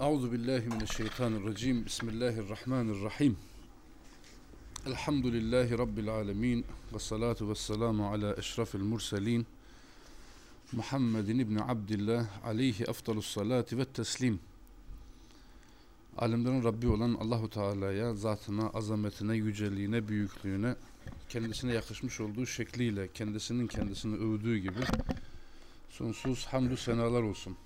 Euzu billahi mineşşeytanirracim. Bismillahirrahmanirrahim. Elhamdülillahi rabbil alamin ve salatu vesselamu ala eşrafil murselin. Muhammedin ibn Abdullah aleyhi efdalus salati ve teslim. Alemlerin Rabbi olan Allahu Teala'ya, zatına, azametine, yüceliğine, büyüklüğüne, kendisine yakışmış olduğu şekliyle, kendisinin kendisini övdüğü gibi sonsuz hamdü senalar olsun.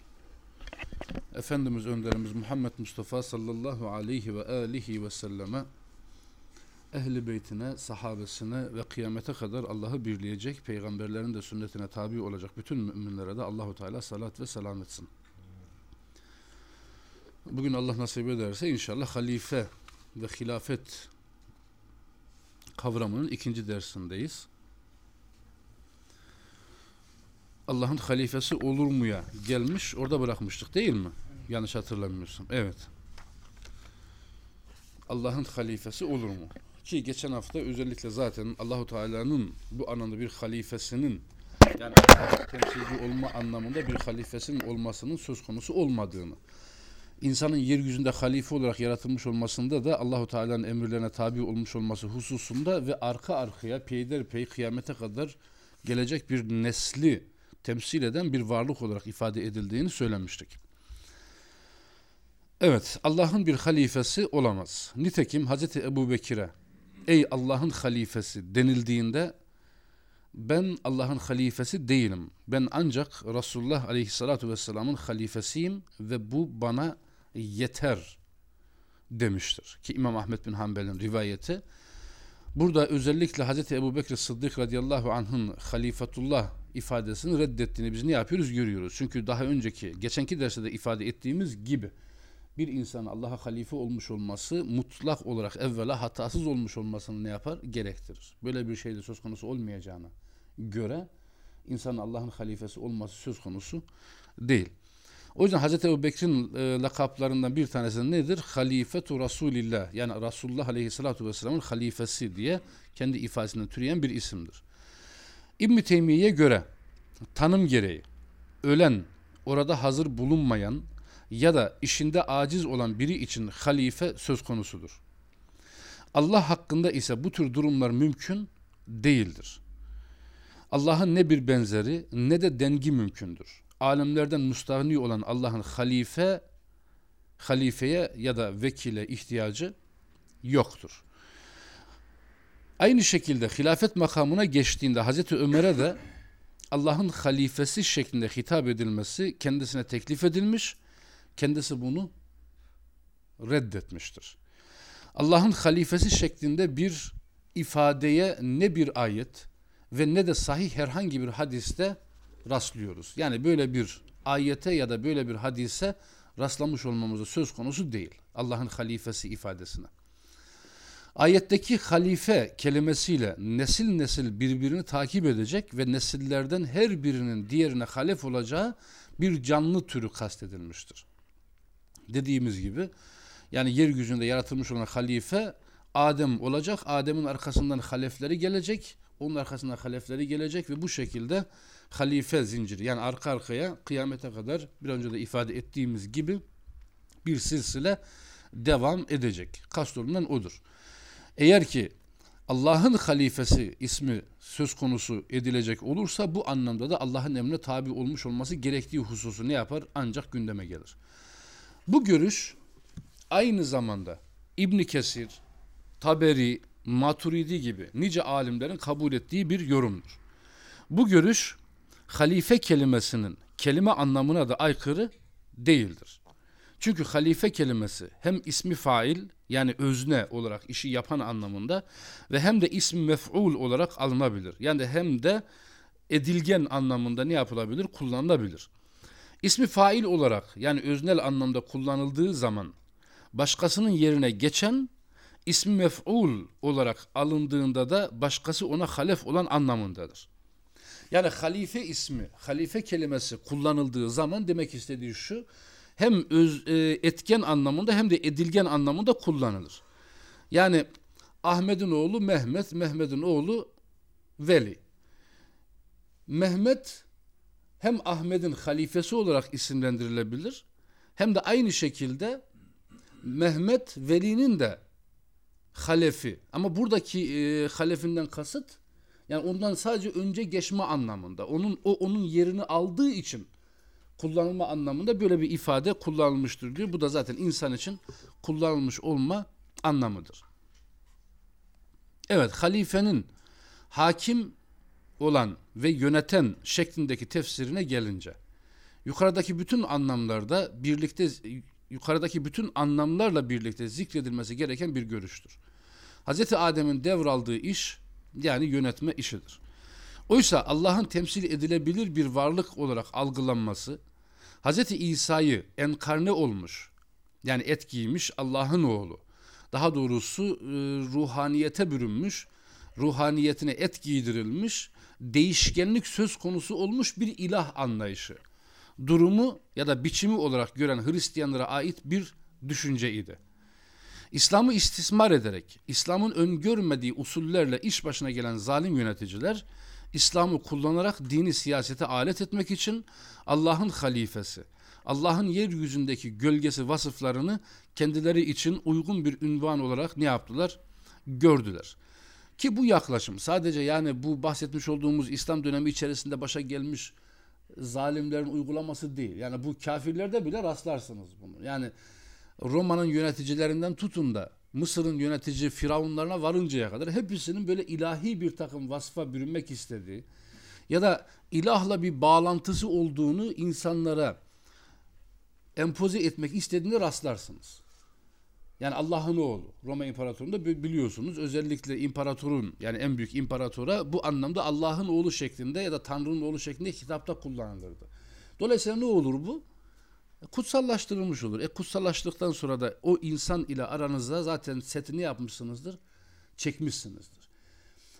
Efendimiz önderimiz Muhammed Mustafa sallallahu aleyhi ve alihi ve selleme ehli beytine, sahabesine ve kıyamete kadar Allah'ı birleyecek, peygamberlerin de sünnetine tabi olacak bütün müminlere de Allahu Teala salat ve selam etsin. Bugün Allah nasip ederse inşallah halife ve hilafet kavramının ikinci dersindeyiz. Allah'ın halifesi olur muya gelmiş orada bırakmıştık değil mi? Yanlış hatırlamıyorsam. Evet. Allah'ın halifesi olur mu? Ki geçen hafta özellikle zaten Allahu Teala'nın bu anlamda bir halifesinin yani temsilci olma anlamında bir halifesinin olmasının söz konusu olmadığını insanın yeryüzünde halife olarak yaratılmış olmasında da Allahu Teala'nın emirlerine tabi olmuş olması hususunda ve arka arkaya peyderpey kıyamete kadar gelecek bir nesli temsil eden bir varlık olarak ifade edildiğini söylemiştik. Evet, Allah'ın bir halifesi olamaz. Nitekim Hazreti Ebu Bekir'e ey Allah'ın halifesi denildiğinde ben Allah'ın halifesi değilim. Ben ancak Resulullah Aleyhisselatü Vesselam'ın halifesiyim ve bu bana yeter demiştir. Ki İmam Ahmet bin Hanbel'in rivayeti. Burada özellikle Hazreti Ebu Bekir Sıddık radıyallahu anh'ın halifetullah ifadesini reddettiğini biz ne yapıyoruz görüyoruz. Çünkü daha önceki geçenki derste de ifade ettiğimiz gibi bir insan Allah'a halife olmuş olması mutlak olarak evvela hatasız olmuş olmasını ne yapar? Gerektirir. Böyle bir şeyde söz konusu olmayacağına göre insan Allah'ın halifesi olması söz konusu değil. O yüzden Hazreti Ebu Bekir'in e, lakaplarından bir tanesi nedir? Halifetu Resulillah yani Resulullah Aleyhisselatü Vesselam'ın halifesi diye kendi ifadesinden türeyen bir isimdir. İbn-i Teymiye'ye göre tanım gereği ölen, orada hazır bulunmayan ya da işinde aciz olan biri için halife söz konusudur. Allah hakkında ise bu tür durumlar mümkün değildir. Allah'ın ne bir benzeri ne de dengi mümkündür. Alemlerden müstahni olan Allah'ın halife, halifeye ya da vekile ihtiyacı yoktur. Aynı şekilde hilafet makamına geçtiğinde Hazreti Ömer'e de Allah'ın halifesi şeklinde hitap edilmesi kendisine teklif edilmiş, kendisi bunu reddetmiştir. Allah'ın halifesi şeklinde bir ifadeye ne bir ayet ve ne de sahih herhangi bir hadiste rastlıyoruz. Yani böyle bir ayete ya da böyle bir hadise rastlamış olmamız söz konusu değil. Allah'ın halifesi ifadesine. Ayetteki halife kelimesiyle nesil nesil birbirini takip edecek ve nesillerden her birinin diğerine halef olacağı bir canlı türü kastedilmiştir. Dediğimiz gibi yani yeryüzünde yaratılmış olan halife Adem olacak. Adem'in arkasından halefleri gelecek. Onun arkasından halefleri gelecek ve bu şekilde halife zinciri yani arka arkaya kıyamete kadar bir önce de ifade ettiğimiz gibi bir silsile devam edecek. Kastolunan odur. Eğer ki Allah'ın halifesi ismi söz konusu edilecek olursa bu anlamda da Allah'ın emrine tabi olmuş olması gerektiği hususu ne yapar? Ancak gündeme gelir. Bu görüş aynı zamanda İbn Kesir, Taberi, Maturidi gibi nice alimlerin kabul ettiği bir yorumdur. Bu görüş halife kelimesinin kelime anlamına da aykırı değildir. Çünkü halife kelimesi hem ismi fail yani özne olarak işi yapan anlamında ve hem de ismi mef'ul olarak alınabilir. Yani hem de edilgen anlamında ne yapılabilir? Kullanılabilir. İsmi fail olarak yani öznel anlamda kullanıldığı zaman başkasının yerine geçen ismi mef'ul olarak alındığında da başkası ona halef olan anlamındadır. Yani halife ismi, halife kelimesi kullanıldığı zaman demek istediği şu, hem öz, e, etken anlamında hem de edilgen anlamında kullanılır. Yani Ahmet'in oğlu Mehmet, Mehmet'in oğlu Veli. Mehmet hem Ahmet'in halifesi olarak isimlendirilebilir hem de aynı şekilde Mehmet Veli'nin de halefi. Ama buradaki e, halefinden kasıt yani ondan sadece önce geçme anlamında. Onun o onun yerini aldığı için kullanılma anlamında böyle bir ifade kullanılmıştır diyor. Bu da zaten insan için kullanılmış olma anlamıdır. Evet, halifenin hakim olan ve yöneten şeklindeki tefsirine gelince yukarıdaki bütün anlamlarda birlikte yukarıdaki bütün anlamlarla birlikte zikredilmesi gereken bir görüştür. Hz. Adem'in devraldığı iş yani yönetme işidir. Oysa Allah'ın temsil edilebilir bir varlık olarak algılanması Hz. İsa'yı enkarne olmuş yani et giymiş Allah'ın oğlu daha doğrusu e, ruhaniyete bürünmüş ruhaniyetine et giydirilmiş değişkenlik söz konusu olmuş bir ilah anlayışı durumu ya da biçimi olarak gören Hristiyanlara ait bir düşünceydi. İslam'ı istismar ederek, İslam'ın öngörmediği usullerle iş başına gelen zalim yöneticiler, İslam'ı kullanarak dini siyasete alet etmek için Allah'ın halifesi, Allah'ın yeryüzündeki gölgesi vasıflarını kendileri için uygun bir ünvan olarak ne yaptılar? Gördüler. Ki bu yaklaşım sadece yani bu bahsetmiş olduğumuz İslam dönemi içerisinde başa gelmiş zalimlerin uygulaması değil. Yani bu kafirlerde bile rastlarsınız bunu. Yani Roma'nın yöneticilerinden tutun da Mısır'ın yönetici firavunlarına varıncaya kadar hepsinin böyle ilahi bir takım vasfa bürünmek istediği ya da ilahla bir bağlantısı olduğunu insanlara empoze etmek istediğini rastlarsınız. Yani Allah'ın oğlu. Roma İmparatorluğu'nda biliyorsunuz özellikle imparatorun yani en büyük imparatora bu anlamda Allah'ın oğlu şeklinde ya da Tanrı'nın oğlu şeklinde kitapta kullanılırdı. Dolayısıyla ne olur bu? Kutsallaştırılmış olur. E kutsallaştıktan sonra da o insan ile aranızda zaten setini yapmışsınızdır, çekmişsinizdir.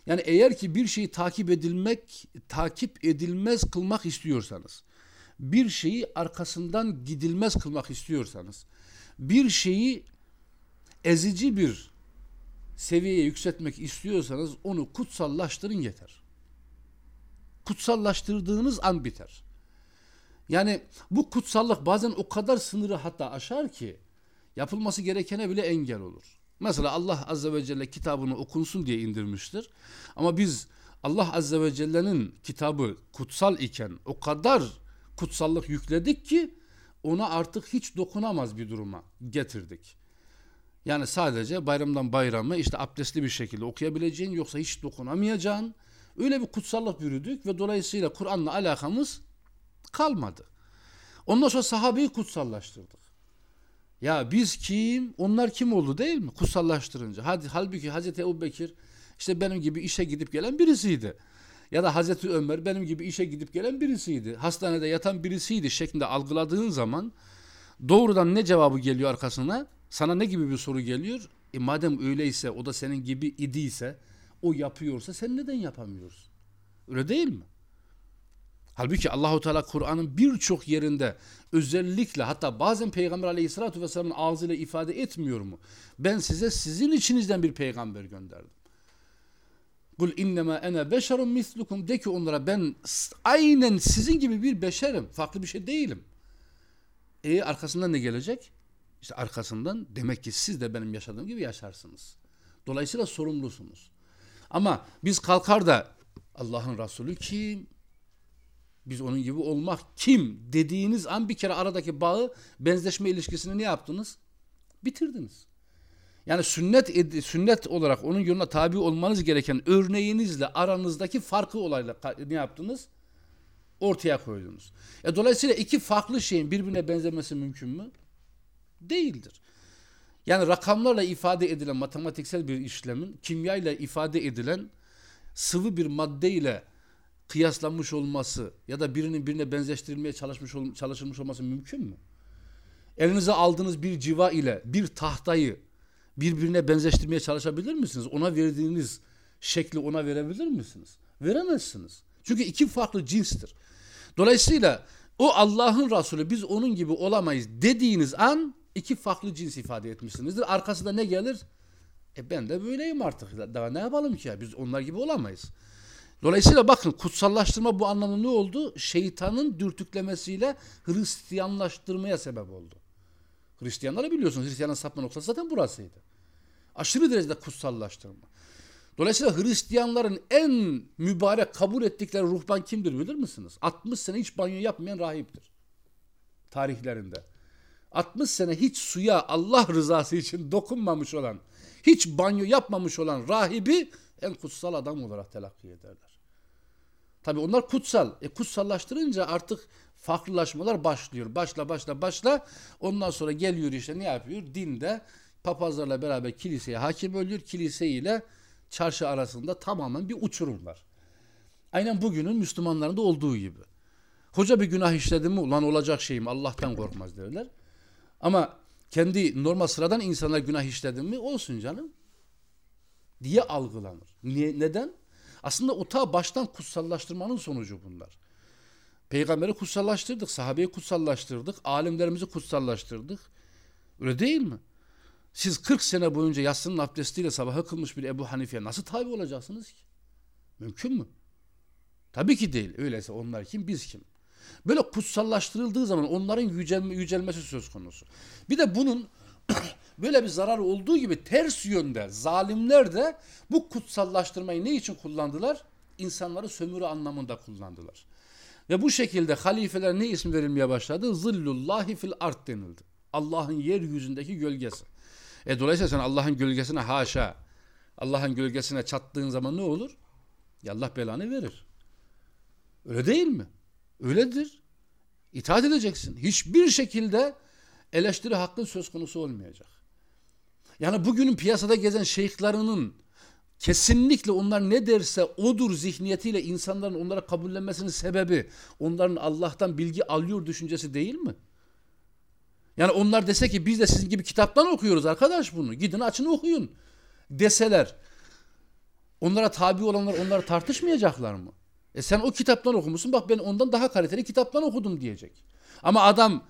Yani eğer ki bir şeyi takip edilmek, takip edilmez kılmak istiyorsanız, bir şeyi arkasından gidilmez kılmak istiyorsanız, bir şeyi ezici bir seviyeye yükseltmek istiyorsanız onu kutsallaştırın yeter. Kutsallaştırdığınız an biter. Yani bu kutsallık bazen o kadar sınırı hatta aşar ki yapılması gerekene bile engel olur. Mesela Allah Azze ve Celle kitabını okunsun diye indirmiştir. Ama biz Allah Azze ve Celle'nin kitabı kutsal iken o kadar kutsallık yükledik ki ona artık hiç dokunamaz bir duruma getirdik. Yani sadece bayramdan bayrama işte abdestli bir şekilde okuyabileceğin yoksa hiç dokunamayacağın öyle bir kutsallık bürüdük ve dolayısıyla Kur'an'la alakamız kalmadı. Ondan sonra sahabeyi kutsallaştırdık. Ya biz kim? Onlar kim oldu değil mi? Kutsallaştırınca. Hadi halbuki Hazreti Ebu Bekir işte benim gibi işe gidip gelen birisiydi. Ya da Hazreti Ömer benim gibi işe gidip gelen birisiydi. Hastanede yatan birisiydi şeklinde algıladığın zaman doğrudan ne cevabı geliyor arkasına? Sana ne gibi bir soru geliyor? E madem öyleyse o da senin gibi idiyse o yapıyorsa sen neden yapamıyorsun? Öyle değil mi? Halbuki Allahu Teala Kur'an'ın birçok yerinde özellikle hatta bazen Peygamber Aleyhisselatü Vesselam'ın ağzıyla ifade etmiyor mu? Ben size sizin içinizden bir peygamber gönderdim. Kul innema ene beşerun mislukum de ki onlara ben aynen sizin gibi bir beşerim. Farklı bir şey değilim. E arkasından ne gelecek? İşte arkasından demek ki siz de benim yaşadığım gibi yaşarsınız. Dolayısıyla sorumlusunuz. Ama biz kalkar da Allah'ın Resulü kim? Biz onun gibi olmak kim dediğiniz an bir kere aradaki bağı benzeşme ilişkisini ne yaptınız? Bitirdiniz. Yani sünnet sünnet olarak onun yoluna tabi olmanız gereken örneğinizle aranızdaki farkı olayla ne yaptınız? Ortaya koydunuz. E, dolayısıyla iki farklı şeyin birbirine benzemesi mümkün mü? Değildir. Yani rakamlarla ifade edilen matematiksel bir işlemin kimyayla ifade edilen sıvı bir madde ile kıyaslanmış olması ya da birinin birine benzeştirilmeye çalışmış ol, çalışılmış olması mümkün mü? Elinize aldığınız bir civa ile bir tahtayı birbirine benzeştirmeye çalışabilir misiniz? Ona verdiğiniz şekli ona verebilir misiniz? Veremezsiniz. Çünkü iki farklı cinstir. Dolayısıyla o Allah'ın Resulü biz onun gibi olamayız dediğiniz an iki farklı cins ifade etmişsinizdir. Arkasında ne gelir? E ben de böyleyim artık. Daha ne yapalım ki ya? Biz onlar gibi olamayız. Dolayısıyla bakın kutsallaştırma bu anlamda ne oldu? Şeytanın dürtüklemesiyle Hristiyanlaştırmaya sebep oldu. Hristiyanları biliyorsunuz. Hristiyanın sapma noktası zaten burasıydı. Aşırı derecede kutsallaştırma. Dolayısıyla Hristiyanların en mübarek kabul ettikleri ruhban kimdir bilir misiniz? 60 sene hiç banyo yapmayan rahiptir. Tarihlerinde. 60 sene hiç suya Allah rızası için dokunmamış olan, hiç banyo yapmamış olan rahibi en kutsal adam olarak telakki ederler. Tabi onlar kutsal. E kutsallaştırınca artık farklılaşmalar başlıyor. Başla başla başla. Ondan sonra geliyor işte ne yapıyor? Dinde papazlarla beraber kiliseye hakim oluyor. Kilise ile çarşı arasında tamamen bir uçurum var. Aynen bugünün Müslümanlarında olduğu gibi. Hoca bir günah işledi mi ulan olacak şeyim Allah'tan korkmaz derler. Ama kendi normal sıradan insanlar günah işledi mi olsun canım diye algılanır. Niye, neden? Aslında ta baştan kutsallaştırmanın sonucu bunlar. Peygamberi kutsallaştırdık, sahabeyi kutsallaştırdık, alimlerimizi kutsallaştırdık. Öyle değil mi? Siz 40 sene boyunca yatsının abdestiyle sabaha kılmış bir Ebu Hanife'ye nasıl tabi olacaksınız ki? Mümkün mü? Tabii ki değil. Öyleyse onlar kim, biz kim? Böyle kutsallaştırıldığı zaman onların yücelme, yücelmesi söz konusu. Bir de bunun böyle bir zarar olduğu gibi ters yönde zalimler de bu kutsallaştırmayı ne için kullandılar? İnsanları sömürü anlamında kullandılar. Ve bu şekilde halifeler ne isim verilmeye başladı? Zillullahi fil art denildi. Allah'ın yeryüzündeki gölgesi. E dolayısıyla sen Allah'ın gölgesine haşa, Allah'ın gölgesine çattığın zaman ne olur? Ya Allah belanı verir. Öyle değil mi? Öyledir. İtaat edeceksin. Hiçbir şekilde eleştiri hakkın söz konusu olmayacak. Yani bugünün piyasada gezen şeyhlarının kesinlikle onlar ne derse odur zihniyetiyle insanların onlara kabullenmesinin sebebi onların Allah'tan bilgi alıyor düşüncesi değil mi? Yani onlar dese ki biz de sizin gibi kitaptan okuyoruz arkadaş bunu. Gidin açın okuyun deseler. Onlara tabi olanlar onları tartışmayacaklar mı? E sen o kitaptan okumuşsun bak ben ondan daha kaliteli kitaptan okudum diyecek. Ama adam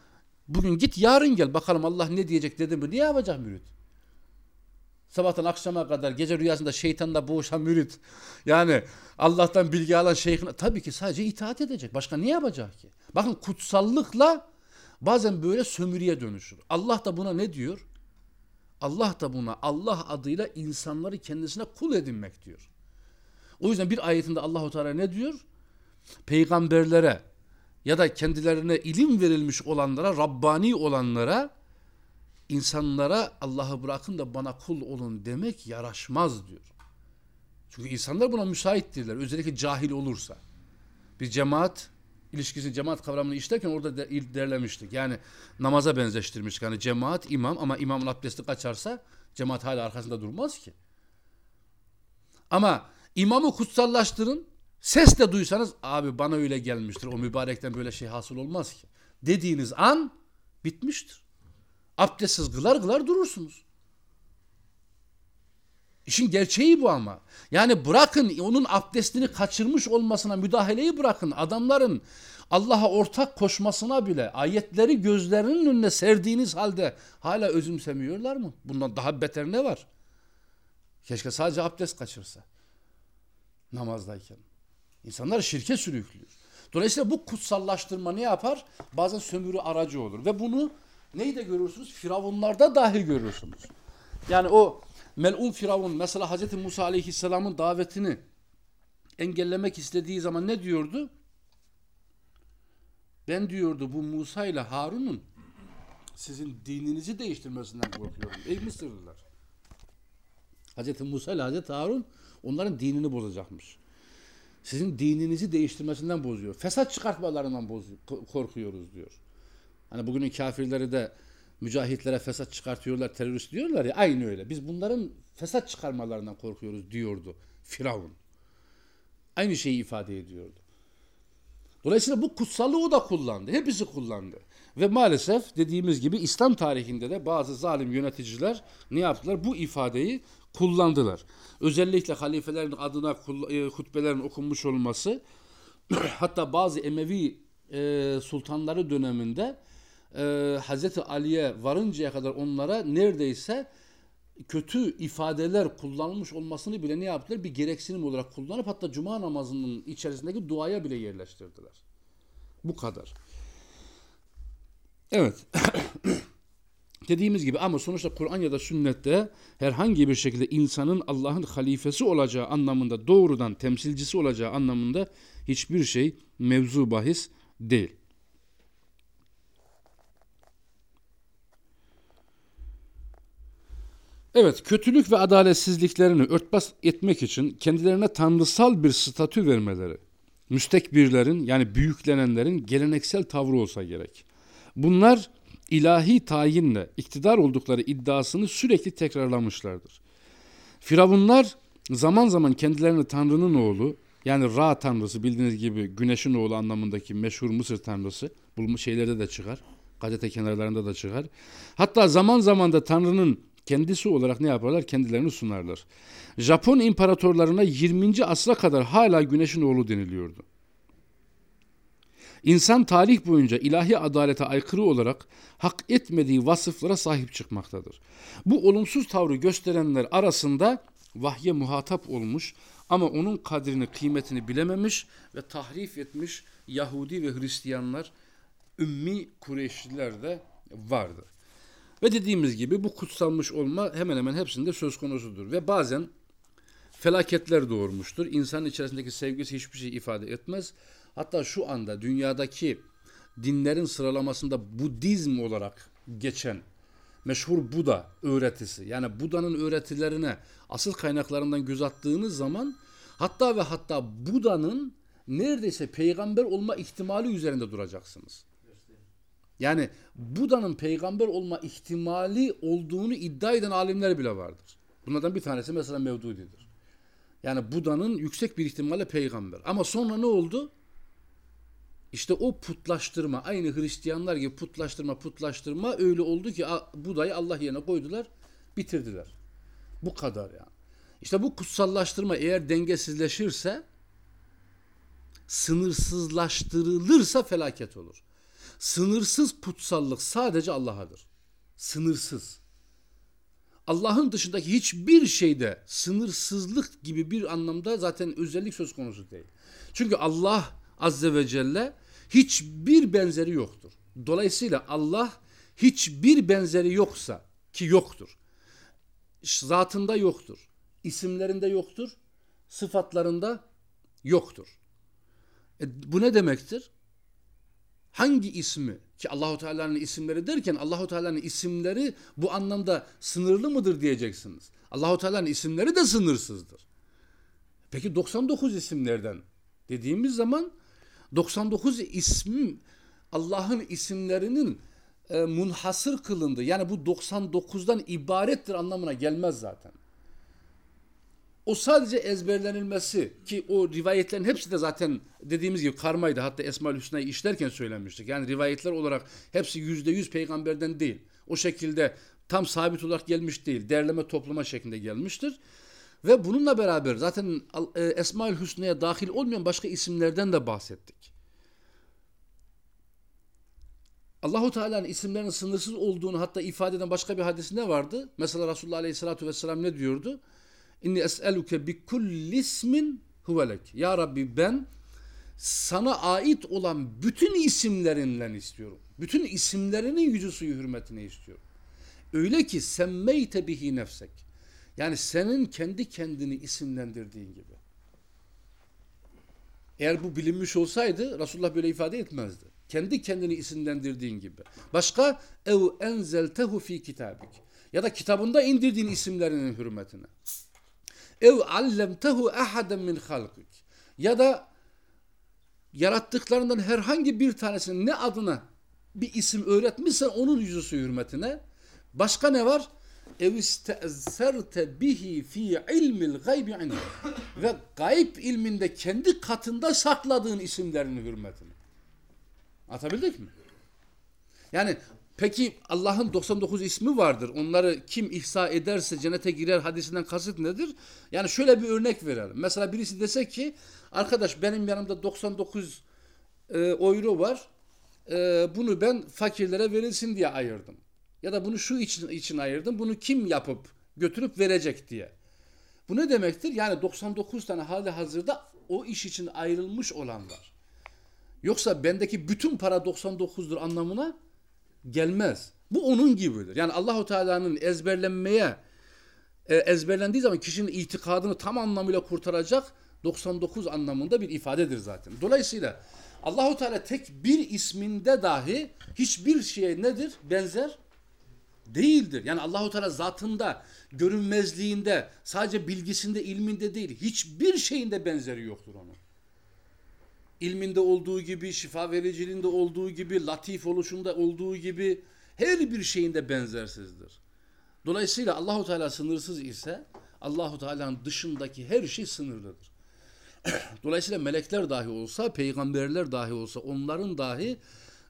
bugün git yarın gel bakalım Allah ne diyecek dedi mi ne yapacak mürit? Sabahtan akşama kadar gece rüyasında şeytanla boğuşan mürit. Yani Allah'tan bilgi alan şeyhine tabii ki sadece itaat edecek. Başka ne yapacak ki? Bakın kutsallıkla bazen böyle sömürüye dönüşür. Allah da buna ne diyor? Allah da buna Allah adıyla insanları kendisine kul edinmek diyor. O yüzden bir ayetinde Allahu Teala ne diyor? Peygamberlere ya da kendilerine ilim verilmiş olanlara, Rabbani olanlara insanlara Allah'ı bırakın da bana kul olun demek yaraşmaz diyor. Çünkü insanlar buna müsaittirler. Özellikle cahil olursa. Bir cemaat ilişkisi cemaat kavramını işlerken orada de, derlemiştik. Yani namaza benzeştirmiştik. Yani cemaat imam ama imamın abdesti kaçarsa cemaat hala arkasında durmaz ki. Ama imamı kutsallaştırın. Ses de duysanız abi bana öyle gelmiştir. O mübarekten böyle şey hasıl olmaz ki. Dediğiniz an bitmiştir. Abdestsiz gılar gılar durursunuz. İşin gerçeği bu ama. Yani bırakın onun abdestini kaçırmış olmasına müdahaleyi bırakın. Adamların Allah'a ortak koşmasına bile ayetleri gözlerinin önüne serdiğiniz halde hala özümsemiyorlar mı? Bundan daha beter ne var? Keşke sadece abdest kaçırsa. Namazdayken. İnsanlar şirke sürüklüyor. Dolayısıyla bu kutsallaştırma ne yapar? Bazen sömürü aracı olur. Ve bunu neyi de görürsünüz? Firavunlarda dahi görürsünüz. Yani o melun Firavun mesela Hz. Musa Aleyhisselam'ın davetini engellemek istediği zaman ne diyordu? Ben diyordu bu Musa ile Harun'un sizin dininizi değiştirmesinden korkuyorum. Ey Mısırlılar. Hz. Musa ile Hz. Harun onların dinini bozacakmış. Sizin dininizi değiştirmesinden bozuyor. Fesat çıkartmalarından bozuyor, korkuyoruz diyor. Hani bugünün kafirleri de mücahitlere fesat çıkartıyorlar, terörist diyorlar ya aynı öyle. Biz bunların fesat çıkarmalarından korkuyoruz diyordu Firavun. Aynı şeyi ifade ediyordu. Dolayısıyla bu kutsallığı o da kullandı. Hepsi kullandı. Ve maalesef dediğimiz gibi İslam tarihinde de bazı zalim yöneticiler ne yaptılar? Bu ifadeyi kullandılar. Özellikle halifelerin adına e, hutbelerin okunmuş olması hatta bazı Emevi e, sultanları döneminde e, Hazreti Ali'ye varıncaya kadar onlara neredeyse kötü ifadeler kullanılmış olmasını bile ne yaptılar? Bir gereksinim olarak kullanıp hatta cuma namazının içerisindeki duaya bile yerleştirdiler. Bu kadar. Evet. Dediğimiz gibi ama sonuçta Kur'an ya da sünnette herhangi bir şekilde insanın Allah'ın halifesi olacağı anlamında doğrudan temsilcisi olacağı anlamında hiçbir şey mevzu bahis değil. Evet, kötülük ve adaletsizliklerini örtbas etmek için kendilerine tanrısal bir statü vermeleri, müstekbirlerin yani büyüklenenlerin geleneksel tavrı olsa gerek. Bunlar ilahi tayinle iktidar oldukları iddiasını sürekli tekrarlamışlardır. Firavunlar zaman zaman kendilerini Tanrı'nın oğlu yani Ra tanrısı bildiğiniz gibi güneşin oğlu anlamındaki meşhur Mısır tanrısı bu şeylerde de çıkar. Gazete kenarlarında da çıkar. Hatta zaman zaman da Tanrı'nın kendisi olarak ne yaparlar? Kendilerini sunarlar. Japon imparatorlarına 20. asra kadar hala güneşin oğlu deniliyordu. İnsan tarih boyunca ilahi adalete aykırı olarak hak etmediği vasıflara sahip çıkmaktadır. Bu olumsuz tavrı gösterenler arasında vahye muhatap olmuş ama onun kadrini kıymetini bilememiş ve tahrif etmiş Yahudi ve Hristiyanlar, ümmi Kureyşliler de vardır. Ve dediğimiz gibi bu kutsanmış olma hemen hemen hepsinde söz konusudur. Ve bazen felaketler doğurmuştur. İnsanın içerisindeki sevgisi hiçbir şey ifade etmez. Hatta şu anda dünyadaki dinlerin sıralamasında Budizm olarak geçen meşhur Buda öğretisi yani Buda'nın öğretilerine asıl kaynaklarından göz attığınız zaman hatta ve hatta Buda'nın neredeyse peygamber olma ihtimali üzerinde duracaksınız. Yani Buda'nın peygamber olma ihtimali olduğunu iddia eden alimler bile vardır. Bunlardan bir tanesi mesela Mevdudi'dir. Yani Buda'nın yüksek bir ihtimalle peygamber. Ama sonra ne oldu? İşte o putlaştırma, aynı Hristiyanlar gibi putlaştırma, putlaştırma öyle oldu ki Buda'yı Allah yerine koydular, bitirdiler. Bu kadar yani. İşte bu kutsallaştırma eğer dengesizleşirse, sınırsızlaştırılırsa felaket olur. Sınırsız putsallık sadece Allah'adır. Sınırsız. Allah'ın dışındaki hiçbir şeyde sınırsızlık gibi bir anlamda zaten özellik söz konusu değil. Çünkü Allah Azze ve Celle hiçbir benzeri yoktur. Dolayısıyla Allah hiçbir benzeri yoksa ki yoktur. Zatında yoktur. isimlerinde yoktur. Sıfatlarında yoktur. E, bu ne demektir? hangi ismi ki Allahu Teala'nın isimleri derken Allahu Teala'nın isimleri bu anlamda sınırlı mıdır diyeceksiniz. Allahu Teala'nın isimleri de sınırsızdır. Peki 99 isimlerden dediğimiz zaman 99 ismin Allah'ın isimlerinin e, munhasır kılındı. Yani bu 99'dan ibarettir anlamına gelmez zaten. O sadece ezberlenilmesi ki o rivayetlerin hepsi de zaten dediğimiz gibi karmaydı. Hatta Esma-ül Hüsna'yı işlerken söylemiştik. Yani rivayetler olarak hepsi yüzde yüz peygamberden değil. O şekilde tam sabit olarak gelmiş değil. Derleme toplama şeklinde gelmiştir. Ve bununla beraber zaten e, Esma-ül Hüsna'ya dahil olmayan başka isimlerden de bahsettik. Allahu Teala'nın isimlerinin sınırsız olduğunu hatta ifade eden başka bir hadisinde vardı. Mesela Resulullah Aleyhisselatü Vesselam ne diyordu? İnni es'eluke bi kulli ismin huvelek. Ya Rabbi ben sana ait olan bütün isimlerinden istiyorum. Bütün isimlerinin yüzü suyu hürmetine istiyorum. Öyle ki semmeyte bihi nefsek. Yani senin kendi kendini isimlendirdiğin gibi. Eğer bu bilinmiş olsaydı Resulullah böyle ifade etmezdi. Kendi kendini isimlendirdiğin gibi. Başka ev enzeltehu fi kitabik. Ya da kitabında indirdiğin isimlerinin hürmetine ev allemtehu ahaden min halkik ya da yarattıklarından herhangi bir tanesinin ne adına bir isim öğretmişsen onun yüzüsü hürmetine başka ne var? ev iste'zerte bihi fi ilmil gaybi ve gayb ilminde kendi katında sakladığın isimlerin hürmetine. Atabildik mi? Yani Peki Allah'ın 99 ismi vardır. Onları kim ihsa ederse cennete girer hadisinden kasıt nedir? Yani şöyle bir örnek verelim. Mesela birisi dese ki arkadaş benim yanımda 99 e, euro var. E, bunu ben fakirlere verilsin diye ayırdım. Ya da bunu şu için, için ayırdım. Bunu kim yapıp götürüp verecek diye. Bu ne demektir? Yani 99 tane hali hazırda o iş için ayrılmış olanlar. Yoksa bendeki bütün para 99'dur anlamına gelmez. Bu onun gibidir. Yani Allahu Teala'nın ezberlenmeye e, ezberlendiği zaman kişinin itikadını tam anlamıyla kurtaracak 99 anlamında bir ifadedir zaten. Dolayısıyla Allahu Teala tek bir isminde dahi hiçbir şeye nedir? Benzer değildir. Yani Allahu Teala zatında, görünmezliğinde, sadece bilgisinde, ilminde değil, hiçbir şeyinde benzeri yoktur onun. İlminde olduğu gibi, şifa vericiliğinde olduğu gibi, latif oluşunda olduğu gibi her bir şeyinde benzersizdir. Dolayısıyla Allahu Teala sınırsız ise Allahu Teala'nın dışındaki her şey sınırlıdır. Dolayısıyla melekler dahi olsa, peygamberler dahi olsa onların dahi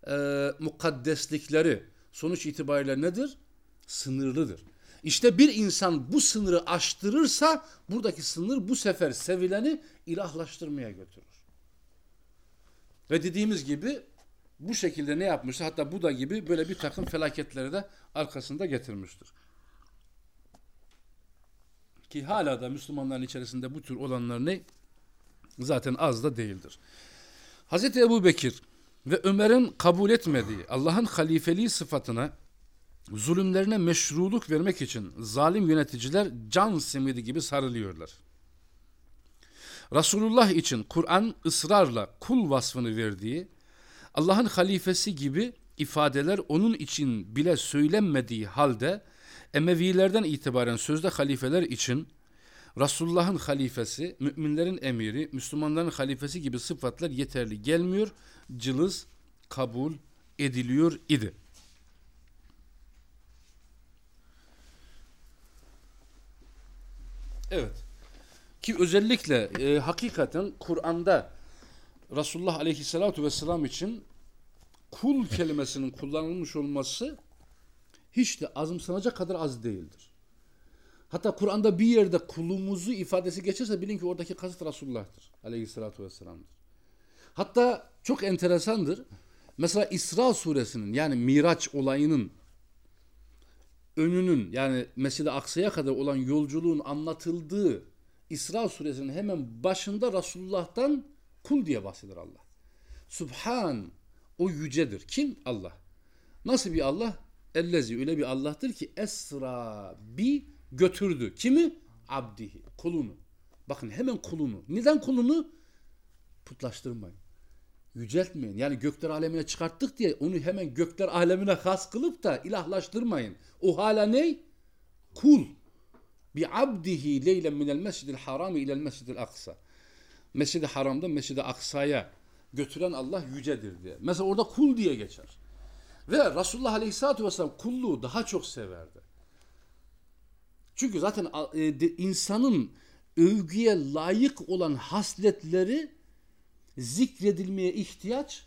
e, mukaddeslikleri sonuç itibariyle nedir? Sınırlıdır. İşte bir insan bu sınırı aştırırsa buradaki sınır bu sefer sevileni ilahlaştırmaya götürür. Ve dediğimiz gibi bu şekilde ne yapmıştır? Hatta bu da gibi böyle bir takım felaketleri de arkasında getirmiştir. Ki hala da Müslümanların içerisinde bu tür olanlar ne? Zaten az da değildir. Hazreti Ebu Bekir ve Ömer'in kabul etmediği Allah'ın halifeliği sıfatına zulümlerine meşruluk vermek için zalim yöneticiler can simidi gibi sarılıyorlar. Resulullah için Kur'an ısrarla kul vasfını verdiği, Allah'ın halifesi gibi ifadeler onun için bile söylenmediği halde Emevilerden itibaren sözde halifeler için Resulullah'ın halifesi, müminlerin emiri, Müslümanların halifesi gibi sıfatlar yeterli gelmiyor, cılız kabul ediliyor idi. Evet. Ki özellikle e, hakikaten Kur'an'da Resulullah Aleyhisselatü Vesselam için kul kelimesinin kullanılmış olması hiç de azımsanacak kadar az değildir. Hatta Kur'an'da bir yerde kulumuzu ifadesi geçerse bilin ki oradaki kasıt Resulullah'tır. Aleyhisselatü Vesselam'dır. Hatta çok enteresandır. Mesela İsra suresinin yani Miraç olayının önünün yani Mescid-i Aksa'ya kadar olan yolculuğun anlatıldığı İsra suresinin hemen başında Resulullah'tan kul diye bahseder Allah. Subhan o yücedir. Kim? Allah. Nasıl bir Allah? Ellezi öyle bir Allah'tır ki esra bi götürdü. Kimi? Abdihi. Kulunu. Bakın hemen kulunu. Neden kulunu? Putlaştırmayın. Yüceltmeyin. Yani gökler alemine çıkarttık diye onu hemen gökler alemine has kılıp da ilahlaştırmayın. O hala ne? Kul. Bi abdihi leylen minel mescidil harami ilel mescidil aksa. Mescid-i Haram'da Mescid-i Aksa'ya götüren Allah yücedir diye. Mesela orada kul diye geçer. Ve Resulullah Aleyhisselatü Vesselam kulluğu daha çok severdi. Çünkü zaten e, insanın övgüye layık olan hasletleri zikredilmeye ihtiyaç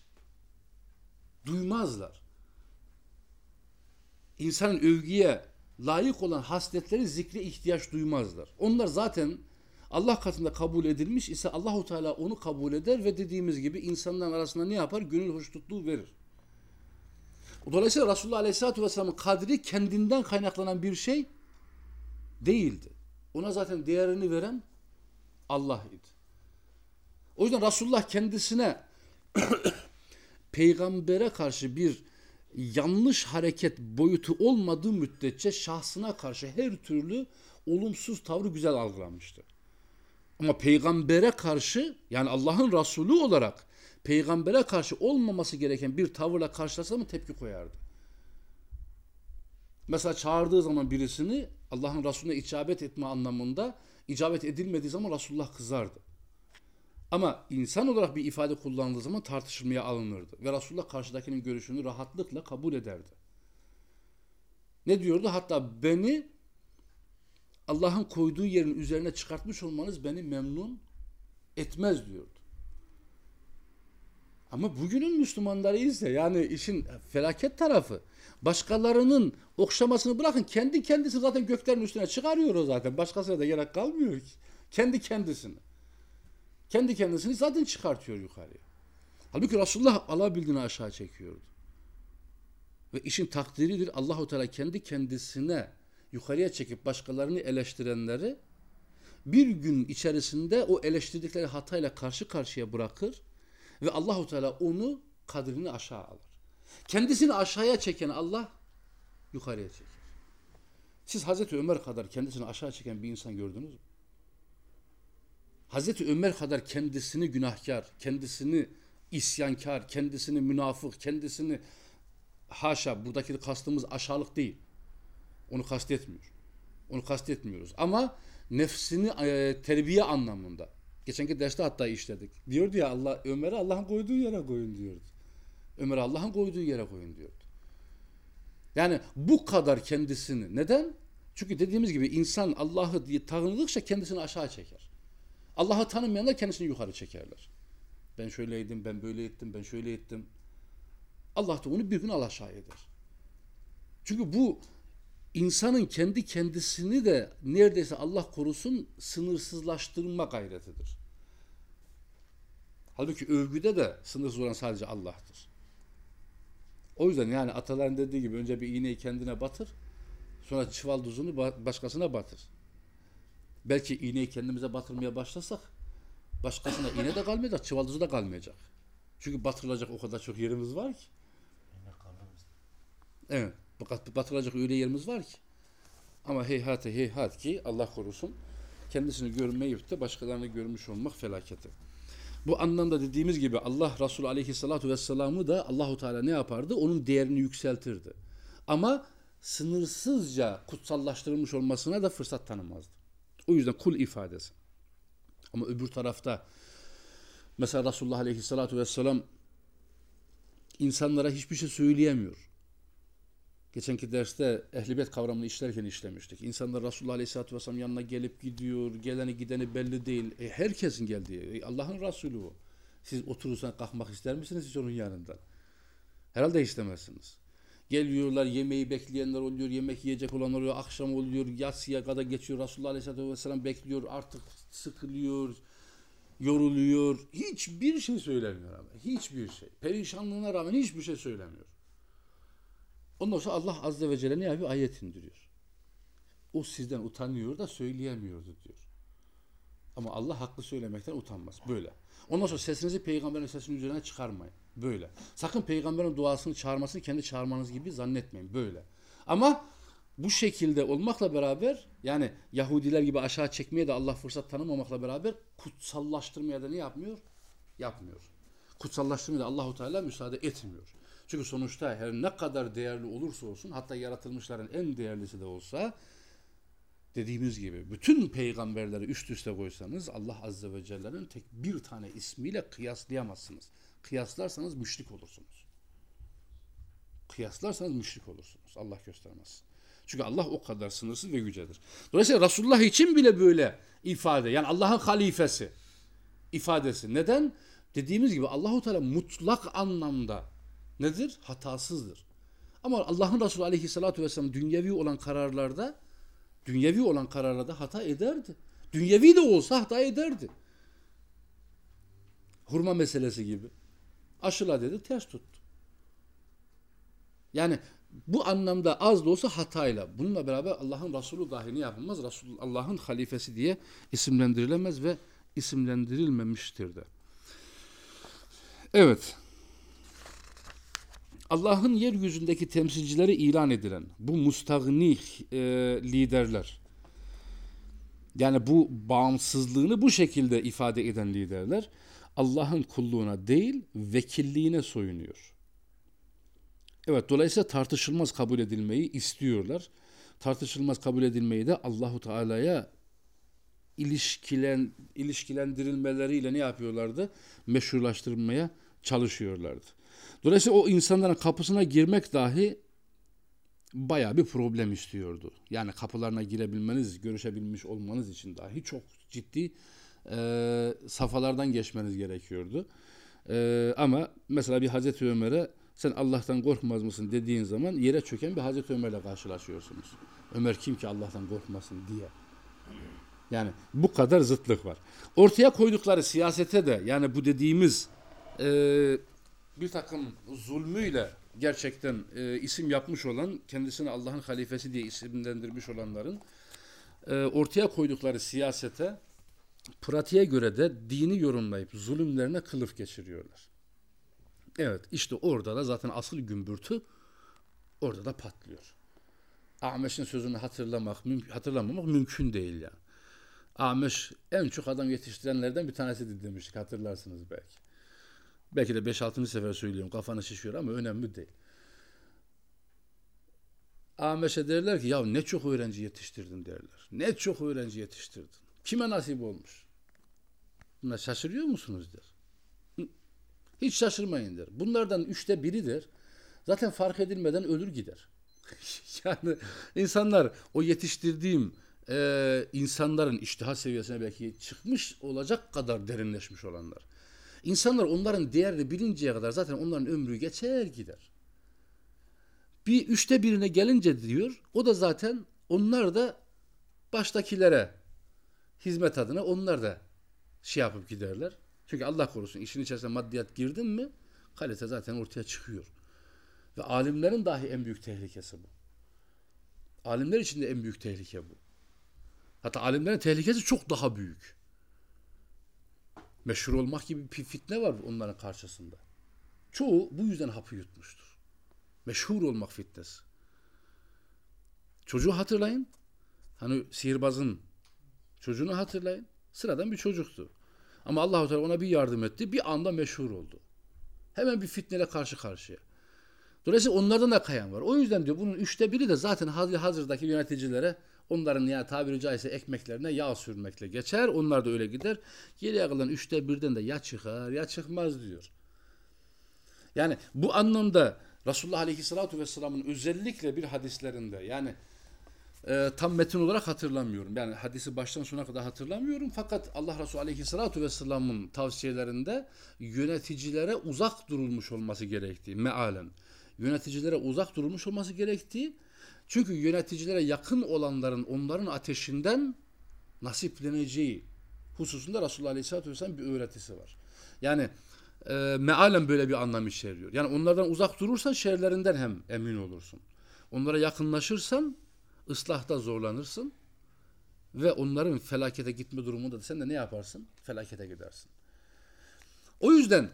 duymazlar. İnsanın övgüye layık olan hasletleri zikre ihtiyaç duymazlar. Onlar zaten Allah katında kabul edilmiş ise Allahu Teala onu kabul eder ve dediğimiz gibi insanların arasında ne yapar? Gönül hoşnutluğu verir. Dolayısıyla Resulullah Aleyhisselatü Vesselam'ın kadri kendinden kaynaklanan bir şey değildi. Ona zaten değerini veren Allah idi. O yüzden Resulullah kendisine peygambere karşı bir yanlış hareket boyutu olmadığı müddetçe şahsına karşı her türlü olumsuz tavrı güzel algılamıştı. Ama peygambere karşı yani Allah'ın Resulü olarak peygambere karşı olmaması gereken bir tavırla karşılasa mı tepki koyardı? Mesela çağırdığı zaman birisini Allah'ın Resulüne icabet etme anlamında icabet edilmediği zaman Resulullah kızardı. Ama insan olarak bir ifade kullandığı zaman tartışılmaya alınırdı. Ve Resulullah karşıdakinin görüşünü rahatlıkla kabul ederdi. Ne diyordu? Hatta beni Allah'ın koyduğu yerin üzerine çıkartmış olmanız beni memnun etmez diyordu. Ama bugünün Müslümanları ise yani işin felaket tarafı başkalarının okşamasını bırakın kendi kendisi zaten göklerin üstüne çıkarıyor o zaten. Başkasına da gerek kalmıyor ki. Kendi kendisini. Kendi kendisini zaten çıkartıyor yukarıya. Halbuki Resulullah alabildiğini aşağı çekiyordu. Ve işin takdiridir Allahu Teala kendi kendisine yukarıya çekip başkalarını eleştirenleri bir gün içerisinde o eleştirdikleri hatayla karşı karşıya bırakır ve Allahu Teala onu kadrini aşağı alır. Kendisini aşağıya çeken Allah yukarıya çeker. Siz Hazreti Ömer kadar kendisini aşağı çeken bir insan gördünüz mü? Hazreti Ömer kadar kendisini günahkar, kendisini isyankar, kendisini münafık, kendisini haşa buradaki kastımız aşağılık değil. Onu kastetmiyor. Onu kastetmiyoruz. Ama nefsini e, terbiye anlamında. Geçenki derste hatta işledik. Diyordu ya Allah Ömer'i Allah'ın koyduğu yere koyun diyordu. Ömer'i Allah'ın koyduğu yere koyun diyordu. Yani bu kadar kendisini. Neden? Çünkü dediğimiz gibi insan Allah'ı diye tanıdıkça kendisini aşağı çeker. Allah'ı tanımayanlar kendisini yukarı çekerler. Ben şöyleydim, ben böyle ettim, ben şöyle ettim. Allah da onu bir gün alaşağı eder. Çünkü bu insanın kendi kendisini de neredeyse Allah korusun sınırsızlaştırma gayretidir. Halbuki övgüde de sınırsız olan sadece Allah'tır. O yüzden yani ataların dediği gibi önce bir iğneyi kendine batır, sonra çuval tuzunu başkasına batır. Belki iğneyi kendimize batırmaya başlasak başkasına iğne de kalmayacak, çuval tuzu da kalmayacak. Çünkü batırılacak o kadar çok yerimiz var ki. Evet. Batırılacak öyle yerimiz var ki. Ama heyhat heyhat ki Allah korusun kendisini görmeyip de başkalarını görmüş olmak felaketi. Bu anlamda dediğimiz gibi Allah Resulü Aleyhisselatü Vesselam'ı da Allahu Teala ne yapardı? Onun değerini yükseltirdi. Ama sınırsızca kutsallaştırılmış olmasına da fırsat tanımazdı. O yüzden kul ifadesi. Ama öbür tarafta mesela Resulullah Aleyhisselatü Vesselam insanlara hiçbir şey söyleyemiyor. Geçenki derste ehlibet kavramını işlerken işlemiştik. İnsanlar Resulullah Aleyhisselatü Vesselam yanına gelip gidiyor. Geleni gideni belli değil. E, herkesin geldiği. E, Allah'ın Resulü o. Siz oturursan kalkmak ister misiniz hiç onun yanından? Herhalde istemezsiniz. Geliyorlar yemeği bekleyenler oluyor. Yemek yiyecek olan oluyor. Akşam oluyor. Yatsıya kadar geçiyor. Resulullah Aleyhisselatü Vesselam bekliyor. Artık sıkılıyor. Yoruluyor. Hiçbir şey söylemiyor ama. Hiçbir şey. Perişanlığına rağmen hiçbir şey söylemiyor. Ondan sonra Allah Azze ve Celle ne yapıyor? Ayet indiriyor. O sizden utanıyor da söyleyemiyordu diyor. Ama Allah haklı söylemekten utanmaz. Böyle. Ondan sonra sesinizi peygamberin sesinin üzerine çıkarmayın. Böyle. Sakın peygamberin duasını çağırmasını kendi çağırmanız gibi zannetmeyin. Böyle. Ama bu şekilde olmakla beraber yani Yahudiler gibi aşağı çekmeye de Allah fırsat tanımamakla beraber kutsallaştırmaya da ne yapmıyor? Yapmıyor. Kutsallaştırmaya da Allahu Teala müsaade etmiyor. Çünkü sonuçta her ne kadar değerli olursa olsun hatta yaratılmışların en değerlisi de olsa dediğimiz gibi bütün peygamberleri üst üste koysanız Allah Azze ve Celle'nin tek bir tane ismiyle kıyaslayamazsınız. Kıyaslarsanız müşrik olursunuz. Kıyaslarsanız müşrik olursunuz. Allah göstermez. Çünkü Allah o kadar sınırsız ve yücedir. Dolayısıyla Resulullah için bile böyle ifade yani Allah'ın halifesi ifadesi. Neden? Dediğimiz gibi Allahu Teala mutlak anlamda nedir? Hatasızdır. Ama Allah'ın Resulü aleyhissalatü vesselam dünyevi olan kararlarda dünyevi olan kararlarda hata ederdi. Dünyevi de olsa hata ederdi. Hurma meselesi gibi. Aşıla dedi ters tuttu. Yani bu anlamda az da olsa hatayla. Bununla beraber Allah'ın Resulü dahi ne yapılmaz? Resul Allah'ın halifesi diye isimlendirilemez ve isimlendirilmemiştir de. Evet. Allah'ın yeryüzündeki temsilcileri ilan edilen bu mustagni e, liderler yani bu bağımsızlığını bu şekilde ifade eden liderler Allah'ın kulluğuna değil vekilliğine soyunuyor. Evet dolayısıyla tartışılmaz kabul edilmeyi istiyorlar. Tartışılmaz kabul edilmeyi de Allahu Teala'ya ilişkilen ilişkilendirilmeleriyle ne yapıyorlardı? Meşrulaştırmaya çalışıyorlardı. Dolayısıyla o insanların kapısına girmek dahi baya bir problem istiyordu. Yani kapılarına girebilmeniz, görüşebilmiş olmanız için dahi çok ciddi e, safhalardan geçmeniz gerekiyordu. E, ama mesela bir Hazreti Ömer'e sen Allah'tan korkmaz mısın dediğin zaman yere çöken bir Hazreti Ömer'le karşılaşıyorsunuz. Ömer kim ki Allah'tan korkmasın diye. Yani bu kadar zıtlık var. Ortaya koydukları siyasete de yani bu dediğimiz e, bir takım zulmüyle gerçekten e, isim yapmış olan, kendisini Allah'ın halifesi diye isimlendirmiş olanların e, ortaya koydukları siyasete, pratiğe göre de dini yorumlayıp zulümlerine kılıf geçiriyorlar. Evet işte orada da zaten asıl gümbürtü orada da patlıyor. Ahmeş'in sözünü hatırlamak, müm hatırlamamak mümkün değil yani. Ahmeş en çok adam yetiştirenlerden bir tanesidir demiştik hatırlarsınız belki. Belki de 5-6. sefer söylüyorum kafanı şişiyor ama önemli değil. Ahmeş'e derler ki ya ne çok öğrenci yetiştirdin derler. Ne çok öğrenci yetiştirdin. Kime nasip olmuş? Buna şaşırıyor musunuz der. Hiç şaşırmayın der. Bunlardan üçte biridir. Zaten fark edilmeden ölür gider. yani insanlar o yetiştirdiğim e, insanların iştihat seviyesine belki çıkmış olacak kadar derinleşmiş olanlar. İnsanlar onların değerini bilinceye kadar zaten onların ömrü geçer gider. Bir üçte birine gelince diyor o da zaten onlar da baştakilere hizmet adına onlar da şey yapıp giderler. Çünkü Allah korusun işin içerisine maddiyat girdin mi kalite zaten ortaya çıkıyor. Ve alimlerin dahi en büyük tehlikesi bu. Alimler için de en büyük tehlike bu. Hatta alimlerin tehlikesi çok daha büyük. Meşhur olmak gibi bir fitne var onların karşısında. Çoğu bu yüzden hapı yutmuştur. Meşhur olmak fitnesi. Çocuğu hatırlayın. Hani sihirbazın çocuğunu hatırlayın. Sıradan bir çocuktu. Ama Allahu Teala ona bir yardım etti. Bir anda meşhur oldu. Hemen bir fitneyle karşı karşıya. Dolayısıyla onlardan da kayan var. O yüzden diyor bunun üçte biri de zaten hazırdaki yöneticilere onların ya tabiri caizse ekmeklerine yağ sürmekle geçer. Onlar da öyle gider. Geriye kalan üçte birden de ya çıkar ya çıkmaz diyor. Yani bu anlamda Resulullah Aleyhisselatü Vesselam'ın özellikle bir hadislerinde yani e, tam metin olarak hatırlamıyorum. Yani hadisi baştan sona kadar hatırlamıyorum. Fakat Allah Resulü Aleyhisselatü Vesselam'ın tavsiyelerinde yöneticilere uzak durulmuş olması gerektiği mealen. Yöneticilere uzak durulmuş olması gerektiği çünkü yöneticilere yakın olanların onların ateşinden nasipleneceği hususunda Resulullah Aleyhisselatü Vesselam bir öğretisi var. Yani e, mealen böyle bir anlam içeriyor. Yani onlardan uzak durursan şerlerinden hem emin olursun. Onlara yakınlaşırsan ıslahta zorlanırsın ve onların felakete gitme durumunda da sen de ne yaparsın? Felakete gidersin. O yüzden